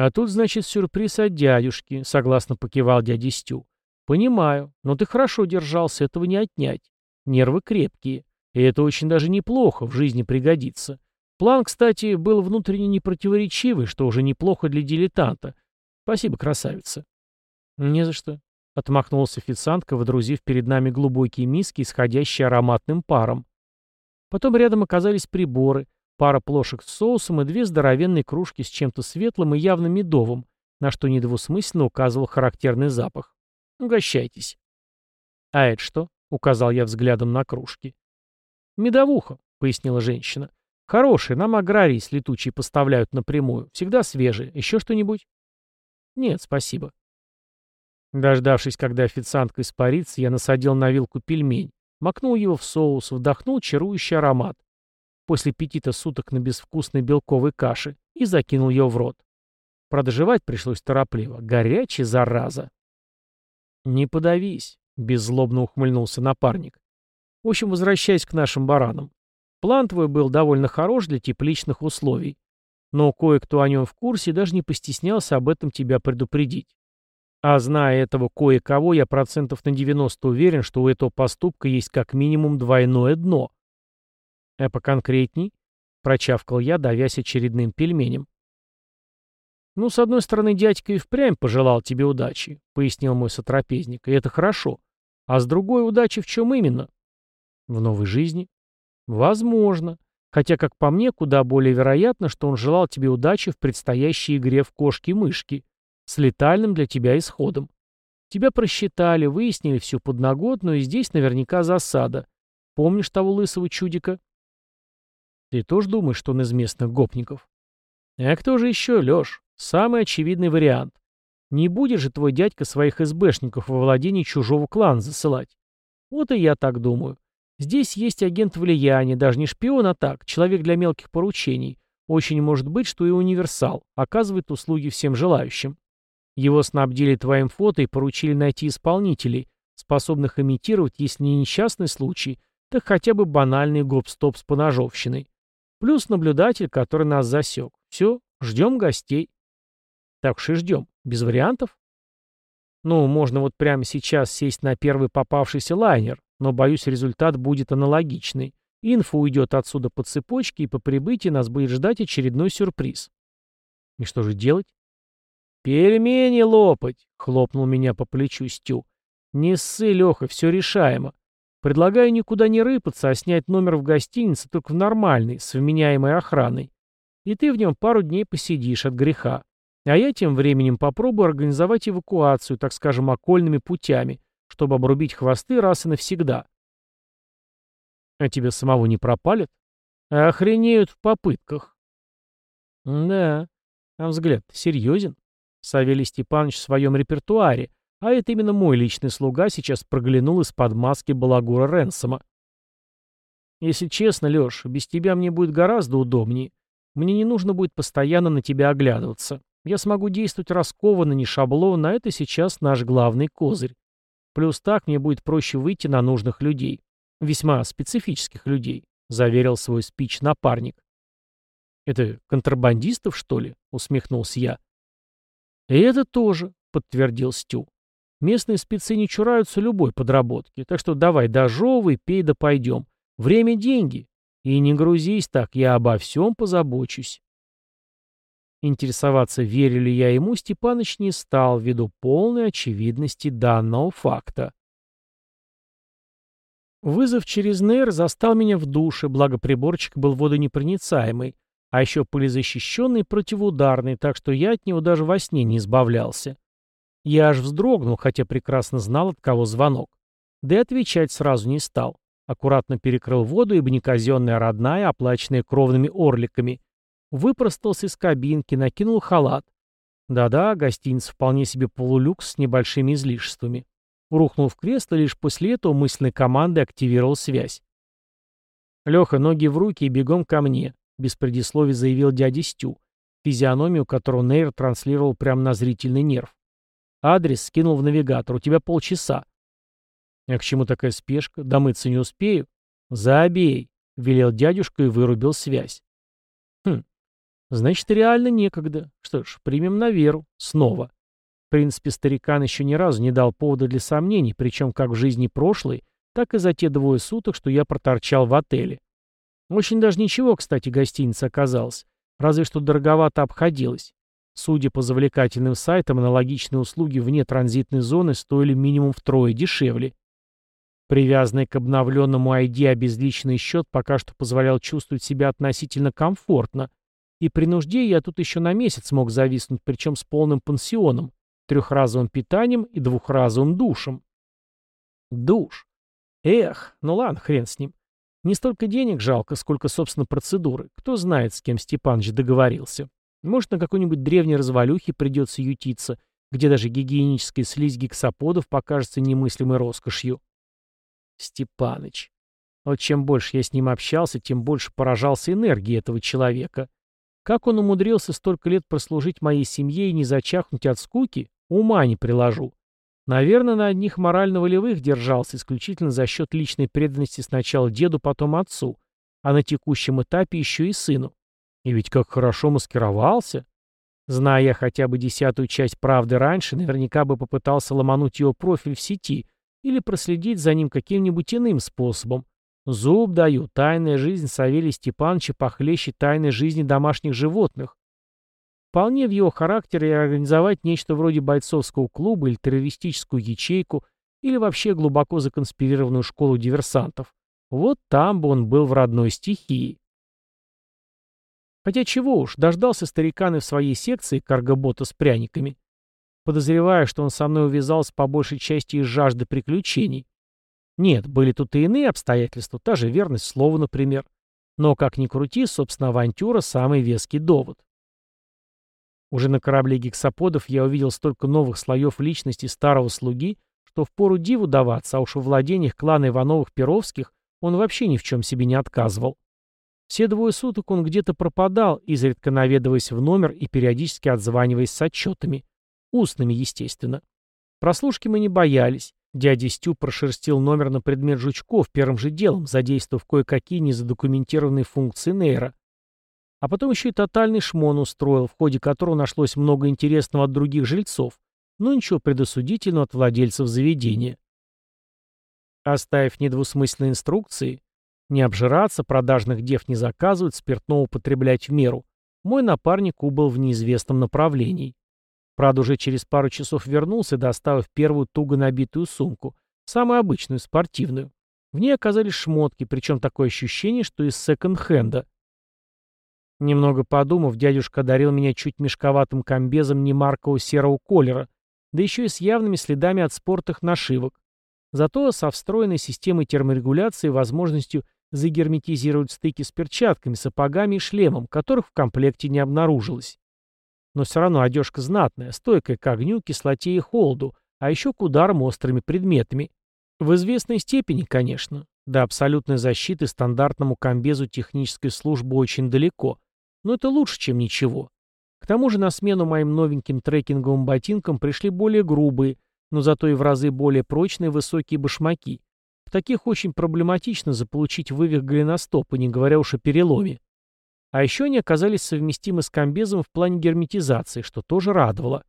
«А тут, значит, сюрприз от дядюшки», — согласно покивал дядя Стю. «Понимаю, но ты хорошо держался, этого не отнять. Нервы крепкие, и это очень даже неплохо, в жизни пригодится. План, кстати, был внутренне непротиворечивый, что уже неплохо для дилетанта. Спасибо, красавица». «Не за что», — отмахнулась официантка, водрузив перед нами глубокие миски, исходящие ароматным паром. Потом рядом оказались приборы — пара плошек с соусом и две здоровенные кружки с чем-то светлым и явно медовым, на что недвусмысленно указывал характерный запах. «Угощайтесь». «А это что?» — указал я взглядом на кружки. «Медовуха», — пояснила женщина. «Хорошие, нам аграрии с летучей поставляют напрямую. Всегда свежие. Еще что-нибудь?» «Нет, спасибо». Дождавшись, когда официантка испарится, я насадил на вилку пельмень, макнул его в соус, вдохнул чарующий аромат после пяти-то суток на безвкусной белковой каше и закинул ее в рот. Правда, пришлось торопливо. Горячий, зараза. «Не подавись», — беззлобно ухмыльнулся напарник. «В общем, возвращаясь к нашим баранам. План твой был довольно хорош для тепличных условий. Но кое-кто о нем в курсе даже не постеснялся об этом тебя предупредить. А зная этого кое-кого, я процентов на 90 уверен, что у этого поступка есть как минимум двойное дно. «А поконкретней?» — прочавкал я, давясь очередным пельменем. «Ну, с одной стороны, дядька и впрямь пожелал тебе удачи», — пояснил мой сотрапезник, — «и это хорошо. А с другой удачи в чем именно?» «В новой жизни?» «Возможно. Хотя, как по мне, куда более вероятно, что он желал тебе удачи в предстоящей игре в кошки-мышки с летальным для тебя исходом. Тебя просчитали, выяснили всю подноготную, и здесь наверняка засада. Помнишь того лысого чудика?» Ты тоже думаешь, что он из местных гопников? А кто же еще, Леш? Самый очевидный вариант. Не будет же твой дядька своих СБшников во владении чужого клана засылать. Вот и я так думаю. Здесь есть агент влияния, даже не шпион, а так, человек для мелких поручений. Очень может быть, что и универсал, оказывает услуги всем желающим. Его снабдили твоим фото и поручили найти исполнителей, способных имитировать, если не несчастный случай, так хотя бы банальный гоп-стоп с поножовщиной. Плюс наблюдатель, который нас засек. Все, ждем гостей. Так уж и ждем. Без вариантов? Ну, можно вот прямо сейчас сесть на первый попавшийся лайнер, но, боюсь, результат будет аналогичный. Инфа уйдет отсюда по цепочке, и по прибытии нас будет ждать очередной сюрприз. И что же делать? «Пельмени лопать!» — хлопнул меня по плечу Стю. «Не ссы, Леха, все решаемо. Предлагаю никуда не рыпаться, а снять номер в гостинице только в нормальной, с вменяемой охраной. И ты в нем пару дней посидишь от греха. А я тем временем попробую организовать эвакуацию, так скажем, окольными путями, чтобы обрубить хвосты раз и навсегда. А тебя самого не пропалят? Охренеют в попытках. Да, а взгляд серьезен. Савелий Степанович в своем репертуаре, а это именно мой личный слуга сейчас проглянул из-под маски балагура Ренсома. Если честно, Леш, без тебя мне будет гораздо удобнее. Мне не нужно будет постоянно на тебя оглядываться. Я смогу действовать раскованно, не шаблонно, а это сейчас наш главный козырь. Плюс так мне будет проще выйти на нужных людей. Весьма специфических людей, заверил свой спич напарник. «Это контрабандистов, что ли?» — усмехнулся я. «И это тоже», — подтвердил Стю. Местные спецы не чураются любой подработки, так что давай дожевывай, пей да пойдем. Время — деньги. И не грузись так, я обо всем позабочусь. Интересоваться, верю ли я ему, Степаныч не стал, ввиду полной очевидности данного факта. Вызов через нейр застал меня в душе, благо приборчик был водонепроницаемый, а еще пылезащищенный и противоударный, так что я от него даже во сне не избавлялся. Я аж вздрогнул, хотя прекрасно знал, от кого звонок. Да и отвечать сразу не стал. Аккуратно перекрыл воду, ибо неказенная родная, оплаченная кровными орликами. Выпростался из кабинки, накинул халат. Да-да, гостиница вполне себе полулюкс с небольшими излишествами. Рухнул в кресло, лишь после этого мысленной командой активировал связь. «Леха, ноги в руки и бегом ко мне», — без предисловий заявил дядя Стю, физиономию которого Нейр транслировал прямо на зрительный нерв. Адрес скинул в навигатор. У тебя полчаса. А к чему такая спешка? Домыться не успею. Забей, велел дядюшка и вырубил связь. Хм. Значит, реально некогда. Что ж, примем на веру. Снова. В принципе, старикан еще ни разу не дал повода для сомнений, причем как в жизни прошлой, так и за те двое суток, что я проторчал в отеле. Очень даже ничего, кстати, гостиница оказалась. Разве что дороговато обходилась. Судя по завлекательным сайтам, аналогичные услуги вне транзитной зоны стоили минимум втрое дешевле. Привязанный к обновленному ID обезличенный счет пока что позволял чувствовать себя относительно комфортно, и при нужде я тут еще на месяц мог зависнуть, причем с полным пансионом, трехразовым питанием и двухразовым душем. Душ. Эх, ну ладно, хрен с ним. Не столько денег жалко, сколько, собственно, процедуры. Кто знает, с кем Степаныч договорился. Может, на какой-нибудь древней развалюхе придется ютиться, где даже гигиеническая слизь гексаподов покажется немыслимой роскошью. Степаныч. Вот чем больше я с ним общался, тем больше поражался энергией этого человека. Как он умудрился столько лет прослужить моей семье и не зачахнуть от скуки, ума не приложу. Наверное, на одних морально-волевых держался исключительно за счет личной преданности сначала деду, потом отцу, а на текущем этапе еще и сыну. И ведь как хорошо маскировался. Зная я хотя бы десятую часть правды раньше, наверняка бы попытался ломануть его профиль в сети или проследить за ним каким-нибудь иным способом, Зуб даю, тайная жизнь Савелия Степановича похлеще тайной жизни домашних животных. Вполне в его характере организовать нечто вроде бойцовского клуба или террористическую ячейку, или вообще глубоко законспирированную школу диверсантов. Вот там бы он был в родной стихии. Хотя чего уж, дождался старикан и в своей секции каргобота с пряниками. Подозревая, что он со мной увязался по большей части из жажды приключений. Нет, были тут и иные обстоятельства, та же верность слову, например. Но, как ни крути, собственно, авантюра – самый веский довод. Уже на корабле гексаподов я увидел столько новых слоев личности старого слуги, что впору диву даваться, а уж во владениях клана Ивановых-Перовских он вообще ни в чем себе не отказывал. Все двое суток он где-то пропадал, изредка наведываясь в номер и периодически отзваниваясь с отчетами. Устными, естественно. Прослушки мы не боялись. Дядя Стю прошерстил номер на предмет жучков первым же делом, задействовав кое-какие незадокументированные функции нейра. А потом еще и тотальный шмон устроил, в ходе которого нашлось много интересного от других жильцов, но ничего предосудительного от владельцев заведения. Оставив недвусмысленные инструкции, не обжираться, продажных дев не заказывать, спиртного употреблять в меру, мой напарник убыл в неизвестном направлении. Правда, уже через пару часов вернулся, доставив первую туго набитую сумку, самую обычную, спортивную. В ней оказались шмотки, причем такое ощущение, что из секонд-хенда. Немного подумав, дядюшка одарил меня чуть мешковатым комбезом немаркового серого колера, да еще и с явными следами от спортых нашивок. Зато со встроенной системой терморегуляции и возможностью загерметизировать стыки с перчатками, сапогами и шлемом, которых в комплекте не обнаружилось. Но все равно одежка знатная, стойкая к огню, кислоте и холоду, а еще к ударам острыми предметами. В известной степени, конечно. До абсолютной защиты стандартному комбезу технической службы очень далеко. Но это лучше, чем ничего. К тому же на смену моим новеньким трекинговым ботинкам пришли более грубые, но зато и в разы более прочные высокие башмаки. В таких очень проблематично заполучить вывих голеностопа, не говоря уж о переломе. А еще они оказались совместимы с комбезом в плане герметизации, что тоже радовало.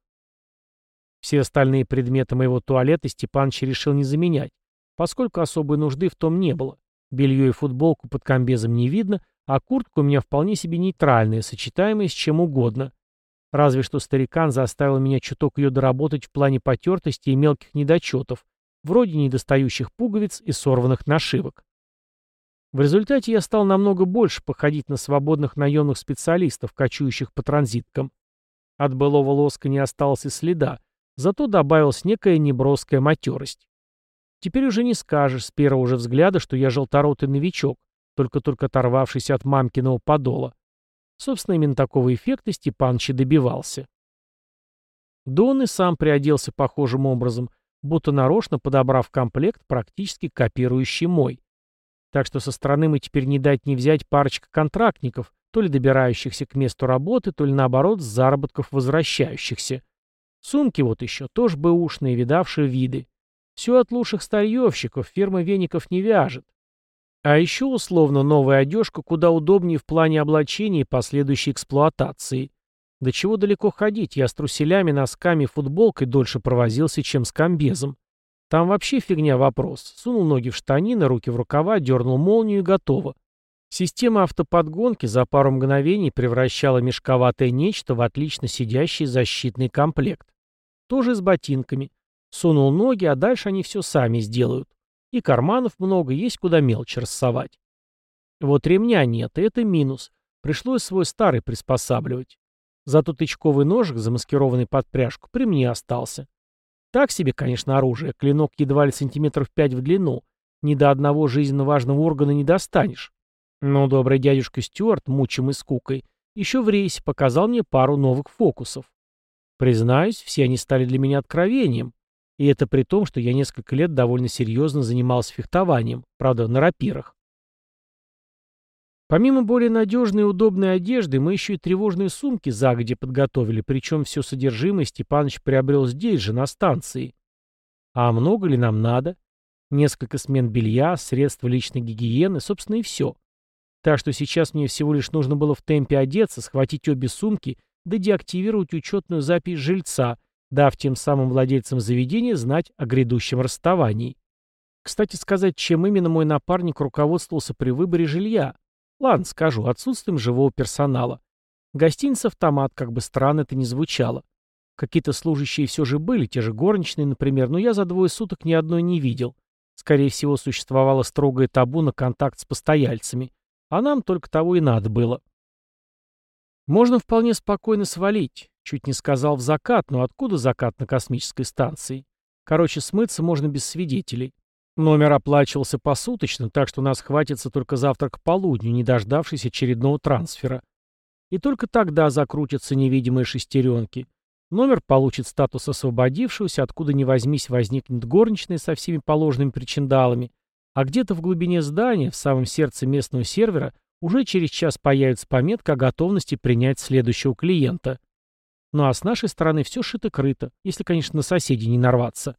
Все остальные предметы моего туалета Степаныч решил не заменять, поскольку особой нужды в том не было. Белье и футболку под комбезом не видно, а куртка у меня вполне себе нейтральная, сочетаемая с чем угодно. Разве что старикан заставил меня чуток ее доработать в плане потертости и мелких недочетов, вроде недостающих пуговиц и сорванных нашивок. В результате я стал намного больше походить на свободных наемных специалистов, кочующих по транзиткам. От былого лоска не осталось и следа, зато добавилась некая неброская матерость. Теперь уже не скажешь с первого же взгляда, что я желторотый новичок, только-только оторвавшийся от мамкиного подола. Собственно, именно такого эффекта Степаныч добивался. Дон и сам приоделся похожим образом, будто нарочно подобрав комплект, практически копирующий мой. Так что со стороны мы теперь не дать не взять парочка контрактников, то ли добирающихся к месту работы, то ли наоборот с заработков возвращающихся. Сумки вот еще, тоже бэушные, видавшие виды. Все от лучших старьевщиков, фирма веников не вяжет. А еще условно новая одежка куда удобнее в плане облачения и последующей эксплуатации. До чего далеко ходить, я с труселями, носками и футболкой дольше провозился, чем с комбезом. Там вообще фигня вопрос. Сунул ноги в штанины, руки в рукава, дернул молнию и готово. Система автоподгонки за пару мгновений превращала мешковатое нечто в отлично сидящий защитный комплект. Тоже с ботинками. Сунул ноги, а дальше они все сами сделают. И карманов много, есть куда мелочь рассовать. Вот ремня нет, и это минус. Пришлось свой старый приспосабливать. Зато тычковый ножик, замаскированный под пряжку, при мне остался. Так себе, конечно, оружие. Клинок едва ли сантиметров пять в длину. Ни до одного жизненно важного органа не достанешь. Но добрый дядюшка Стюарт, мучимый скукой, еще в рейсе показал мне пару новых фокусов. Признаюсь, все они стали для меня откровением. И это при том, что я несколько лет довольно серьезно занимался фехтованием, правда, на рапирах. Помимо более надежной и удобной одежды, мы еще и тревожные сумки загоди подготовили, причем все содержимое Степаныч приобрел здесь же, на станции. А много ли нам надо? Несколько смен белья, средства личной гигиены, собственно, и все. Так что сейчас мне всего лишь нужно было в темпе одеться, схватить обе сумки, да деактивировать учетную запись жильца, дав тем самым владельцам заведения знать о грядущем расставании. Кстати сказать, чем именно мой напарник руководствовался при выборе жилья? Ладно, скажу, отсутствием живого персонала. Гостиница «Автомат», как бы странно это ни звучало. Какие-то служащие все же были, те же горничные, например, но я за двое суток ни одной не видел. Скорее всего, существовало строгое табу на контакт с постояльцами. А нам только того и надо было. Можно вполне спокойно свалить. Чуть не сказал в закат, но откуда закат на космической станции? Короче, смыться можно без свидетелей. Номер оплачивался посуточно, так что нас хватится только завтра к полудню, не дождавшись очередного трансфера. И только тогда закрутятся невидимые шестеренки. Номер получит статус освободившегося, откуда ни возьмись возникнет горничная со всеми положенными причиндалами, а где-то в глубине здания, в самом сердце местного сервера, уже через час появится пометка о готовности принять следующего клиента. Ну а с нашей стороны все шито-крыто, если, конечно, на соседей не нарваться.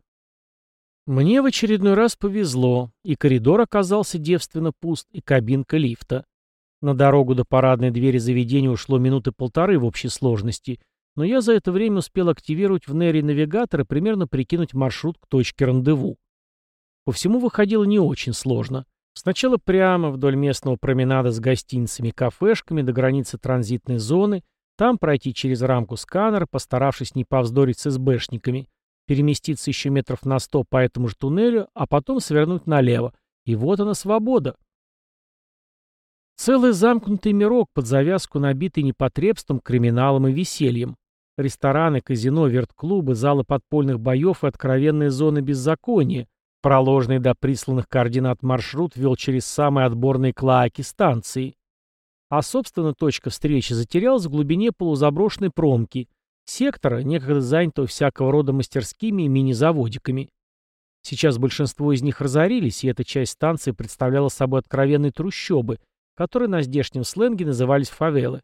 Мне в очередной раз повезло, и коридор оказался девственно пуст, и кабинка лифта. На дорогу до парадной двери заведения ушло минуты полторы в общей сложности, но я за это время успел активировать в Нере навигатор и примерно прикинуть маршрут к точке рандеву. По всему выходило не очень сложно. Сначала прямо вдоль местного променада с гостиницами и кафешками до границы транзитной зоны, там пройти через рамку сканера, постаравшись не повздорить с СБшниками, переместиться еще метров на сто по этому же туннелю, а потом свернуть налево. И вот она свобода. Целый замкнутый мирок под завязку, набитый непотребством, криминалом и весельем. Рестораны, казино, вертклубы, залы подпольных боев и откровенные зоны беззакония, Проложенный до присланных координат маршрут вел через самые отборные клоаки станции. А, собственно, точка встречи затерялась в глубине полузаброшенной промки, сектора, некогда занятого всякого рода мастерскими и мини-заводиками. Сейчас большинство из них разорились, и эта часть станции представляла собой откровенные трущобы, которые на здешнем сленге назывались фавелы.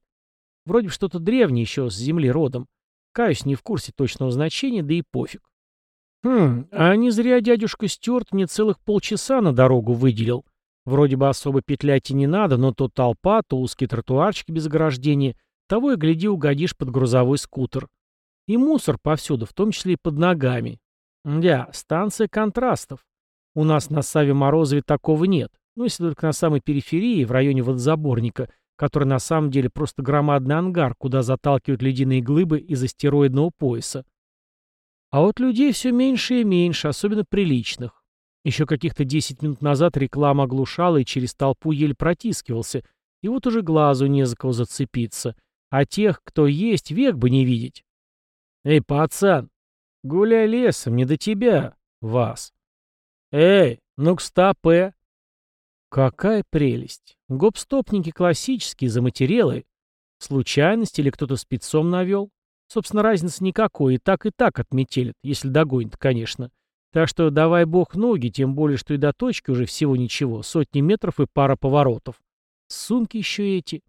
Вроде что-то древнее еще с земли родом. Каюсь, не в курсе точного значения, да и пофиг. Хм, а не зря дядюшка Стюарт мне целых полчаса на дорогу выделил. Вроде бы особо петлять и не надо, но то толпа, то узкие тротуарчики без ограждения, того и гляди угодишь под грузовой скутер. И мусор повсюду, в том числе и под ногами. Да, станция контрастов. У нас на Саве Морозове такого нет. Ну, если только на самой периферии, в районе водозаборника, который на самом деле просто громадный ангар, куда заталкивают ледяные глыбы из астероидного пояса. А вот людей все меньше и меньше, особенно приличных. Еще каких-то 10 минут назад реклама оглушала и через толпу еле протискивался, и вот уже глазу не за кого зацепиться. А тех, кто есть, век бы не видеть. Эй, пацан, гуляй лесом, не до тебя, вас. Эй, ну-ка стопэ. Какая прелесть. Гоп-стопники классические, заматерелые. Случайность или кто-то спецом навел? Собственно, разницы никакой, и так и так отметелят, если догонит, конечно. Так что давай бог ноги, тем более, что и до точки уже всего ничего, сотни метров и пара поворотов. Сумки еще эти.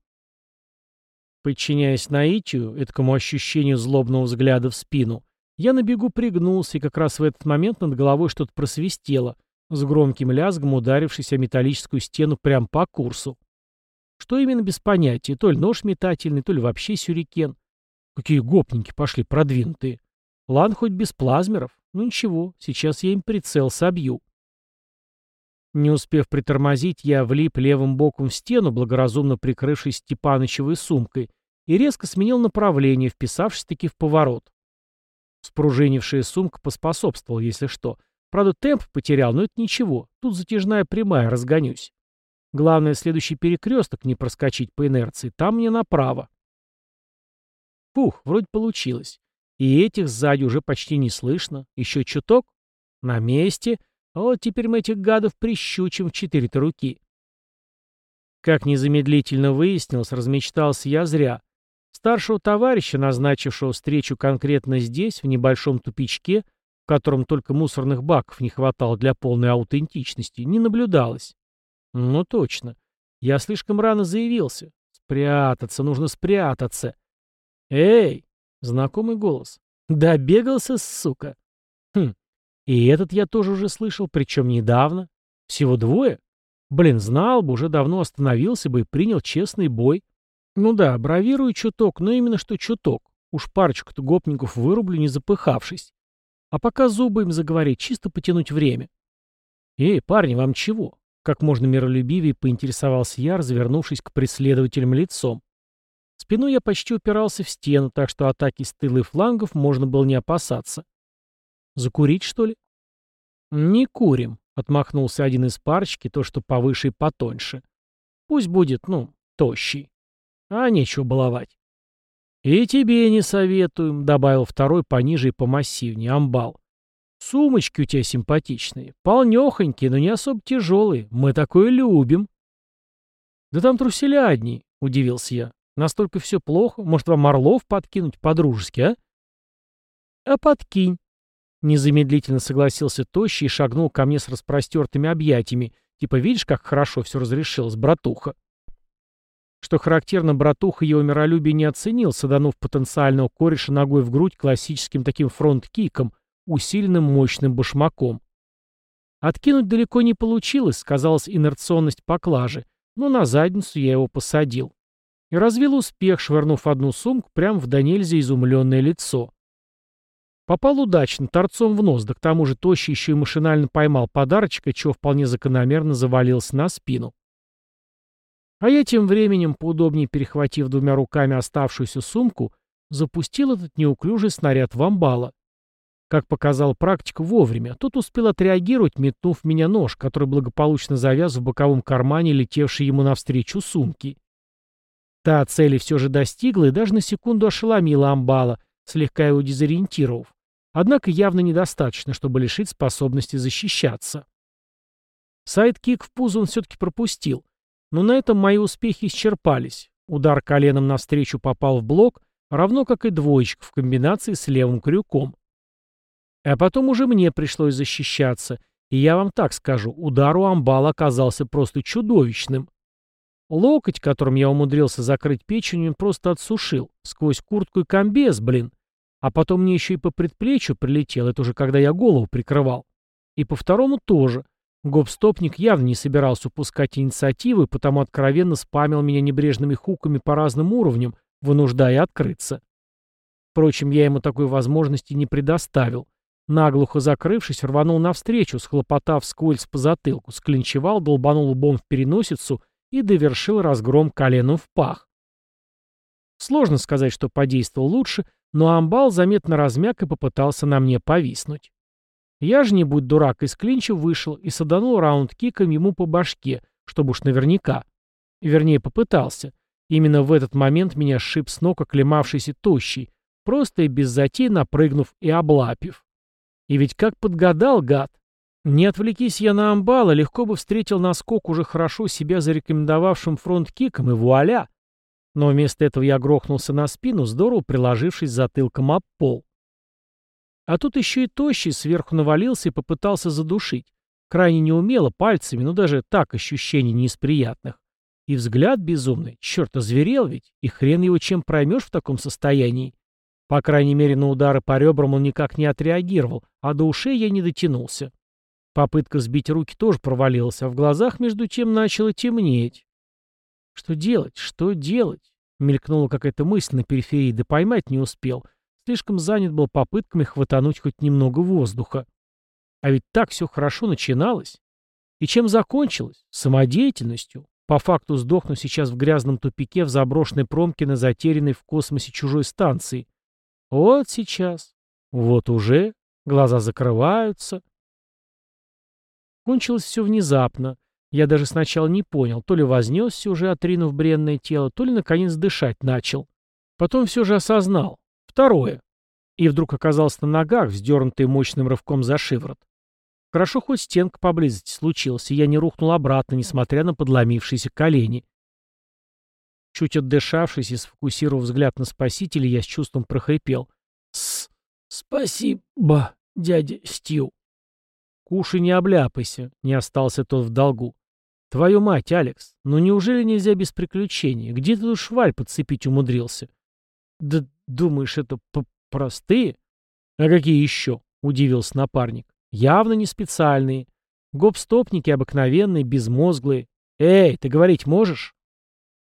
Подчиняясь наитию, этому ощущению злобного взгляда в спину, я на бегу пригнулся, и как раз в этот момент над головой что-то просвистело, с громким лязгом ударившись о металлическую стену прямо по курсу. Что именно без понятия, то ли нож метательный, то ли вообще сюрикен. Какие гопники пошли продвинутые. Ладно, хоть без плазмеров. Ну ничего, сейчас я им прицел собью. Не успев притормозить, я влип левым боком в стену, благоразумно прикрывшись Степанычевой сумкой, и резко сменил направление, вписавшись-таки в поворот. Спружинившая сумка поспособствовала, если что. Правда, темп потерял, но это ничего. Тут затяжная прямая, разгонюсь. Главное, следующий перекресток не проскочить по инерции. Там мне направо. Пух, вроде получилось. И этих сзади уже почти не слышно. Еще чуток. На месте. Вот теперь мы этих гадов прищучим в четыре-то руки. Как незамедлительно выяснилось, размечтался я зря. Старшего товарища, назначившего встречу конкретно здесь, в небольшом тупичке, в котором только мусорных баков не хватало для полной аутентичности, не наблюдалось. Ну точно. Я слишком рано заявился. Спрятаться, нужно спрятаться. Эй! Знакомый голос. Добегался, сука. Хм. И этот я тоже уже слышал, причем недавно. Всего двое? Блин, знал бы, уже давно остановился бы и принял честный бой. Ну да, бравирую чуток, но именно что чуток. Уж парочку-то гопников вырублю, не запыхавшись. А пока зубы им заговорить, чисто потянуть время. Эй, парни, вам чего? Как можно миролюбивее поинтересовался я, развернувшись к преследователям лицом. Спиной я почти упирался в стену, так что атаки с тыла и флангов можно было не опасаться. Закурить, что ли? Не курим, отмахнулся один из парочки, то, что повыше и потоньше. Пусть будет, ну, тощий. А нечего баловать. «И тебе не советуем», — добавил второй пониже и помассивнее, амбал. «Сумочки у тебя симпатичные, полнёхонькие, но не особо тяжелые. Мы такое любим». «Да там труселя одни», — удивился я. «Настолько все плохо. Может, вам орлов подкинуть по-дружески, а?» «А подкинь», — незамедлительно согласился Тощий и шагнул ко мне с распростертыми объятиями. Типа, видишь, как хорошо все разрешилось, братуха. Что характерно, братуха его миролюбие не оценил, саданув потенциального кореша ногой в грудь классическим таким фронт-киком, усиленным мощным башмаком. Откинуть далеко не получилось, сказалась инерционность поклажи, но на задницу я его посадил. И развил успех, швырнув одну сумку прямо в до нельзя изумленное лицо. Попал удачно, торцом в нос, да к тому же тощий еще и машинально поймал подарочка, чего вполне закономерно завалился на спину. А я тем временем, поудобнее перехватив двумя руками оставшуюся сумку, запустил этот неуклюжий снаряд в амбала. Как показала практика, вовремя. Тот успел отреагировать, метнув в меня нож, который благополучно завяз в боковом кармане летевшей ему навстречу сумки. Та цели все же достигла и даже на секунду ошеломила амбала, слегка его дезориентировав. Однако явно недостаточно, чтобы лишить способности защищаться. Side kick в пузо он все-таки пропустил, но на этом мои успехи исчерпались. Удар коленом навстречу попал в блок, равно как и двоечка в комбинации с левым крюком. А потом уже мне пришлось защищаться, и я вам так скажу, удар у амбала оказался просто чудовищным. Локоть, которым я умудрился закрыть печень, он просто отсушил, сквозь куртку и комбез, блин. А потом мне еще и по предплечью прилетел, это уже когда я голову прикрывал. И по второму тоже — Гопстопник явно не собирался упускать инициативы, потому откровенно спамил меня небрежными хуками по разным уровням, вынуждая открыться. Впрочем, я ему такой возможности не предоставил. Наглухо закрывшись, рванул навстречу, схлопотав скользь по затылку, склинчевал, долбанул лбом в переносицу и довершил разгром коленом в пах. Сложно сказать, что подействовал лучше, но амбал заметно размяк и попытался на мне повиснуть. Я же, не будь дурак, из клинча вышел и саданул раунд-киком ему по башке, чтобы уж наверняка. Вернее, попытался. Именно в этот момент меня сшиб с ног оклемавшийся тощий, просто и без затей напрыгнув и облапив. И ведь как подгадал, гад. Не отвлекись я на амбала, легко бы встретил наскок уже хорошо себя зарекомендовавшим фронт-киком, и вуаля! Но вместо этого я грохнулся на спину, здорово приложившись затылком об пол. А тут еще и тощий сверху навалился и попытался задушить. Крайне неумело, пальцами, но даже так ощущений не из приятных. И взгляд безумный. Черт, озверел ведь. И хрен его чем проймешь в таком состоянии. По крайней мере, на удары по ребрам он никак не отреагировал, а до ушей я не дотянулся. Попытка сбить руки тоже провалилась, а в глазах между тем начало темнеть. Что делать? Что делать? Мелькнула какая-то мысль на периферии, да поймать не успел. Слишком занят был попытками хватануть хоть немного воздуха. А ведь так все хорошо начиналось. И чем закончилось? Самодеятельностью. По факту сдохну сейчас в грязном тупике в заброшенной промке на затерянной в космосе чужой станции. Вот сейчас. Вот уже. Глаза закрываются. Кончилось все внезапно. Я даже сначала не понял, то ли вознесся уже, отринув бренное тело, то ли наконец дышать начал. Потом все же осознал. Второе. И вдруг оказался на ногах, вздернутый мощным рывком за шиворот. Хорошо хоть стенка поблизости случилась, и я не рухнул обратно, несмотря на подломившиеся колени. Чуть отдышавшись и сфокусировав взгляд на спасителя, я с чувством прохрипел. «С... спасибо, дядя Стью». «Кушай, не обляпайся», — не остался тот в долгу. «Твою мать, Алекс, ну неужели нельзя без приключений? Где ты тут шваль подцепить умудрился?» «Да думаешь, это простые?» «А какие еще?» — удивился напарник. «Явно не специальные. Гоп-стопники обыкновенные, безмозглые. Эй, ты говорить можешь?»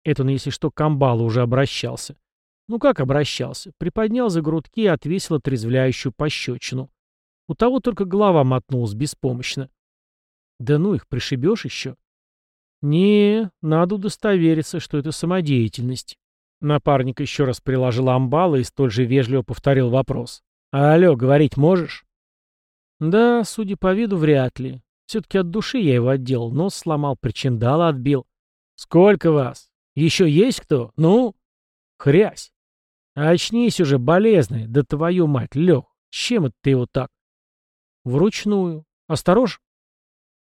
Это он, если что, к амбалу уже обращался. Ну как обращался? Приподнял за грудки и отвесил отрезвляющую пощечину. У того только голова мотнулась беспомощно. Да ну их, пришибешь еще? Не, надо удостовериться, что это самодеятельность. Напарник еще раз приложил амбала и столь же вежливо повторил вопрос. «Алло, говорить можешь?» «Да, судя по виду, вряд ли. Все-таки от души я его отделал, нос сломал, причиндала отбил. Сколько вас? Еще есть кто? Ну?» «Хрясь!» «Очнись уже, болезный, да твою мать, Лех, чем это ты его так?» Вручную. Осторож.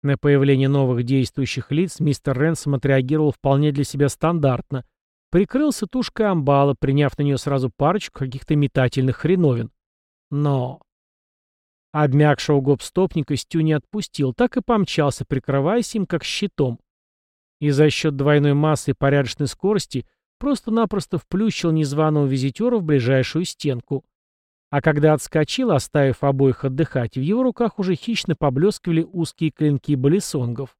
На появление новых действующих лиц мистер Ренсом отреагировал вполне для себя стандартно. Прикрылся тушкой амбала, приняв на нее сразу парочку каких-то метательных хреновин. Но... Обмякшего гоп-стопника Стю не отпустил, так и помчался, прикрываясь им как щитом. И за счет двойной массы и порядочной скорости просто-напросто вплющил незваного визитера в ближайшую стенку. А когда отскочил, оставив обоих отдыхать, в его руках уже хищно поблескивали узкие клинки балисонгов.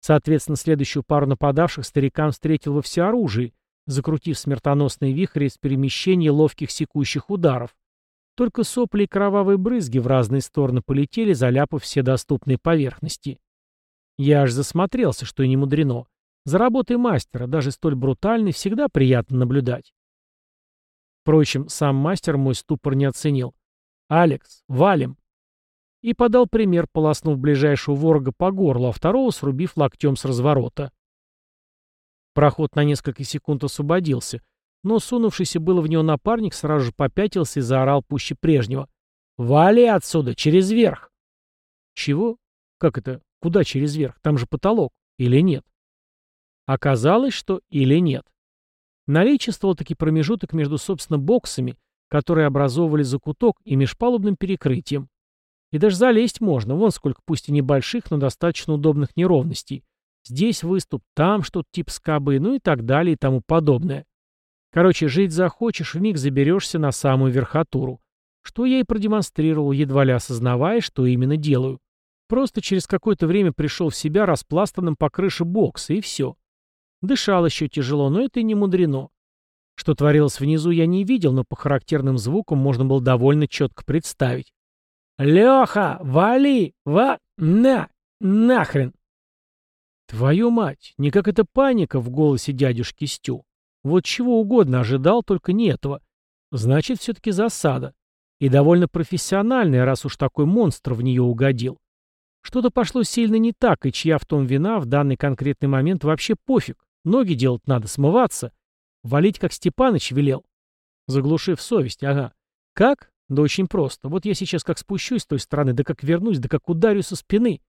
Соответственно, следующую пару нападавших старикан встретил во всеоружии, закрутив смертоносные вихри из перемещения ловких секущих ударов. Только сопли и кровавые брызги в разные стороны полетели, заляпав все доступные поверхности. Я аж засмотрелся, что и не мудрено. За работой мастера, даже столь брутальной, всегда приятно наблюдать. Впрочем, сам мастер мой ступор не оценил. «Алекс, валим!» И подал пример, полоснув ближайшего ворога по горлу, а второго срубив локтем с разворота. Проход на несколько секунд освободился, но сунувшийся было в него напарник сразу же попятился и заорал пуще прежнего. «Вали отсюда, через верх!» «Чего? Как это? Куда через верх? Там же потолок. Или нет?» Оказалось, что или нет. Наличествовал таки промежуток между, собственно, боксами, которые образовывали закуток, и межпалубным перекрытием. И даже залезть можно, вон сколько пусть и небольших, но достаточно удобных неровностей. Здесь выступ, там что-то типа скобы, ну и так далее и тому подобное. Короче, жить захочешь, вмиг заберешься на самую верхотуру. Что я и продемонстрировал, едва ли осознавая, что именно делаю. Просто через какое-то время пришел в себя распластанным по крыше бокса, и все. Дышал еще тяжело, но это и не мудрено. Что творилось внизу, я не видел, но по характерным звукам можно было довольно четко представить. «Леха, вали! Ва... на! Нахрен!» Твою мать, не как это паника в голосе дядюшки Стю. Вот чего угодно ожидал, только не этого. Значит, все-таки засада. И довольно профессиональная, раз уж такой монстр в нее угодил. Что-то пошло сильно не так, и чья в том вина в данный конкретный момент вообще пофиг. Ноги делать надо, смываться. Валить, как Степаныч велел. Заглушив совесть, ага. Как? Да очень просто. Вот я сейчас как спущусь с той стороны, да как вернусь, да как ударю со спины.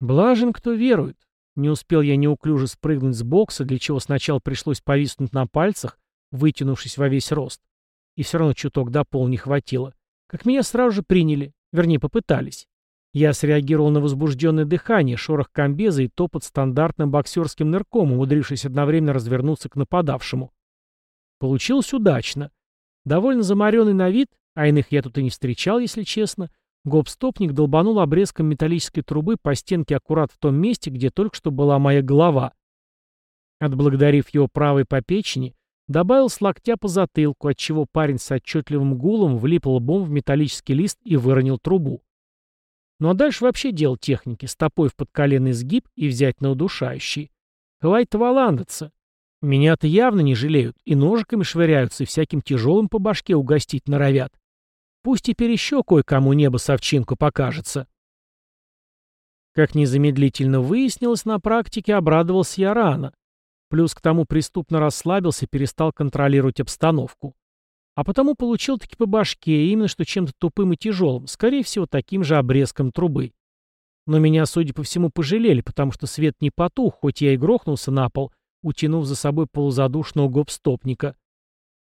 Блажен, кто верует. Не успел я неуклюже спрыгнуть с бокса, для чего сначала пришлось повиснуть на пальцах, вытянувшись во весь рост. И все равно чуток до пол не хватило. Как меня сразу же приняли, вернее, попытались. Я среагировал на возбужденное дыхание, шорох комбеза и топот стандартным боксерским нырком, умудрившись одновременно развернуться к нападавшему. Получилось удачно. Довольно замаренный на вид, а иных я тут и не встречал, если честно, Гоп-стопник долбанул обрезком металлической трубы по стенке аккурат в том месте, где только что была моя голова. Отблагодарив его правой по печени, добавил с локтя по затылку, отчего парень с отчетливым гулом влип лбом в металлический лист и выронил трубу. Ну а дальше вообще дело техники, стопой в подколенный сгиб и взять на удушающий. Хватит валандаться. Меня-то явно не жалеют, и ножиками швыряются, и всяким тяжелым по башке угостить норовят. Пусть теперь еще кое-кому небо совчинку покажется. Как незамедлительно выяснилось на практике, обрадовался я рано. Плюс к тому преступно расслабился и перестал контролировать обстановку. А потому получил таки по башке, именно что чем-то тупым и тяжелым, скорее всего, таким же обрезком трубы. Но меня, судя по всему, пожалели, потому что свет не потух, хоть я и грохнулся на пол, утянув за собой полузадушного гоп-стопника.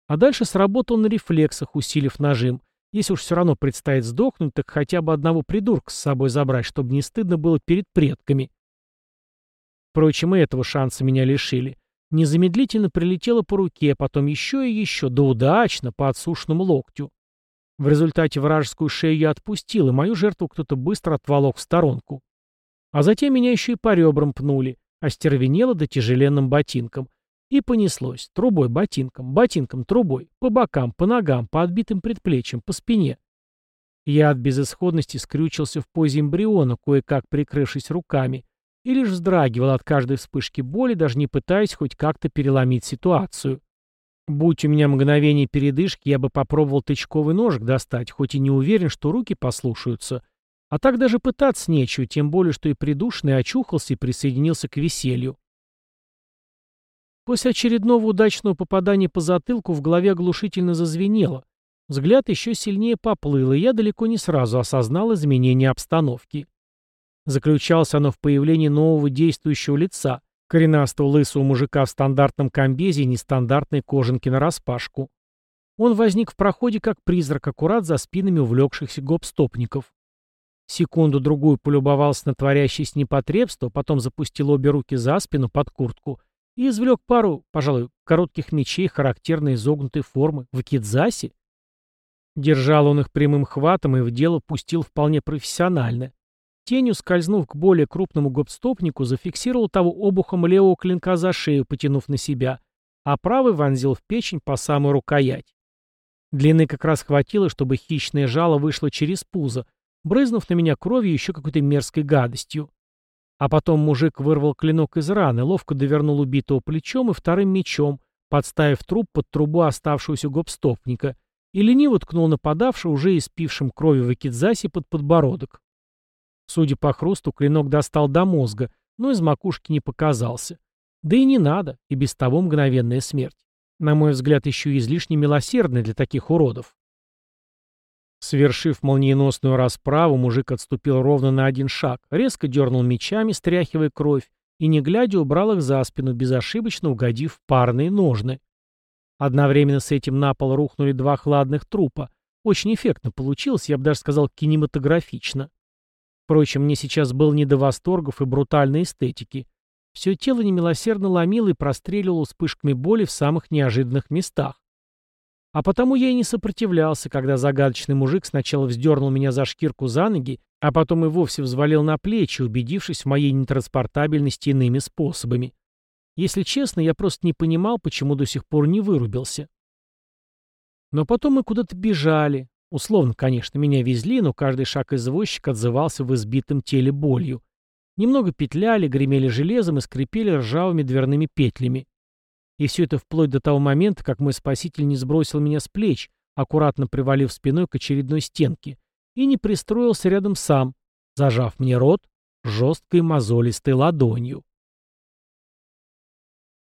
А дальше сработал на рефлексах, усилив нажим. Если уж все равно предстоит сдохнуть, так хотя бы одного придурка с собой забрать, чтобы не стыдно было перед предками. Впрочем, и этого шанса меня лишили. Незамедлительно прилетело по руке, потом еще и еще, да удачно, по отсушенному локтю. В результате вражескую шею я отпустил, и мою жертву кто-то быстро отволок в сторонку. А затем меня еще и по ребрам пнули, остервенело да тяжеленным ботинком. И понеслось. Трубой, ботинком, ботинком, трубой. По бокам, по ногам, по отбитым предплечьям, по спине. Я от безысходности скрючился в позе эмбриона, кое-как прикрывшись руками, и лишь вздрагивал от каждой вспышки боли, даже не пытаясь хоть как-то переломить ситуацию. Будь у меня мгновение передышки, я бы попробовал тычковый ножик достать, хоть и не уверен, что руки послушаются. А так даже пытаться нечего, тем более, что и придушенный очухался и присоединился к веселью. После очередного удачного попадания по затылку в голове оглушительно зазвенело. Взгляд еще сильнее поплыл, и я далеко не сразу осознал изменение обстановки. Заключалось оно в появлении нового действующего лица, коренастого лысого мужика в стандартном комбезе и нестандартной кожанке нараспашку. Он возник в проходе как призрак, аккурат за спинами увлекшихся гоп-стопников. Секунду-другую полюбовался на творящееся непотребство, потом запустил обе руки за спину под куртку и извлек пару, пожалуй, коротких мечей характерной изогнутой формы в кидзасе. Держал он их прямым хватом и в дело пустил вполне профессионально. Тенью, скользнув к более крупному гопстопнику, зафиксировал того обухом левого клинка за шею, потянув на себя, а правый вонзил в печень по самую рукоять. Длины как раз хватило, чтобы хищное жало вышло через пузо, брызнув на меня кровью еще какой-то мерзкой гадостью. А потом мужик вырвал клинок из раны, ловко довернул убитого плечом и вторым мечом, подставив труп под трубу оставшегося гопстопника, и лениво ткнул нападавшего, уже испившим кровью в Акидзасе под подбородок. Судя по хрусту, клинок достал до мозга, но из макушки не показался. Да и не надо, и без того мгновенная смерть. На мой взгляд, еще излишне милосердная для таких уродов. Свершив молниеносную расправу, мужик отступил ровно на один шаг, резко дернул мечами, стряхивая кровь, и, не глядя, убрал их за спину, безошибочно угодив парные ножны. Одновременно с этим на пол рухнули два хладных трупа. Очень эффектно получилось, я бы даже сказал, кинематографично. Впрочем, мне сейчас был не до восторгов и брутальной эстетики. Все тело немилосердно ломило и простреливало вспышками боли в самых неожиданных местах. А потому я и не сопротивлялся, когда загадочный мужик сначала вздернул меня за шкирку за ноги, а потом и вовсе взвалил на плечи, убедившись в моей нетранспортабельности иными способами. Если честно, я просто не понимал, почему до сих пор не вырубился. Но потом мы куда-то бежали. Условно, конечно, меня везли, но каждый шаг извозчика отзывался в избитом теле болью. Немного петляли, гремели железом и скрипели ржавыми дверными петлями. И все это вплоть до того момента, как мой спаситель не сбросил меня с плеч, аккуратно привалив спиной к очередной стенке, и не пристроился рядом сам, зажав мне рот жесткой мозолистой ладонью.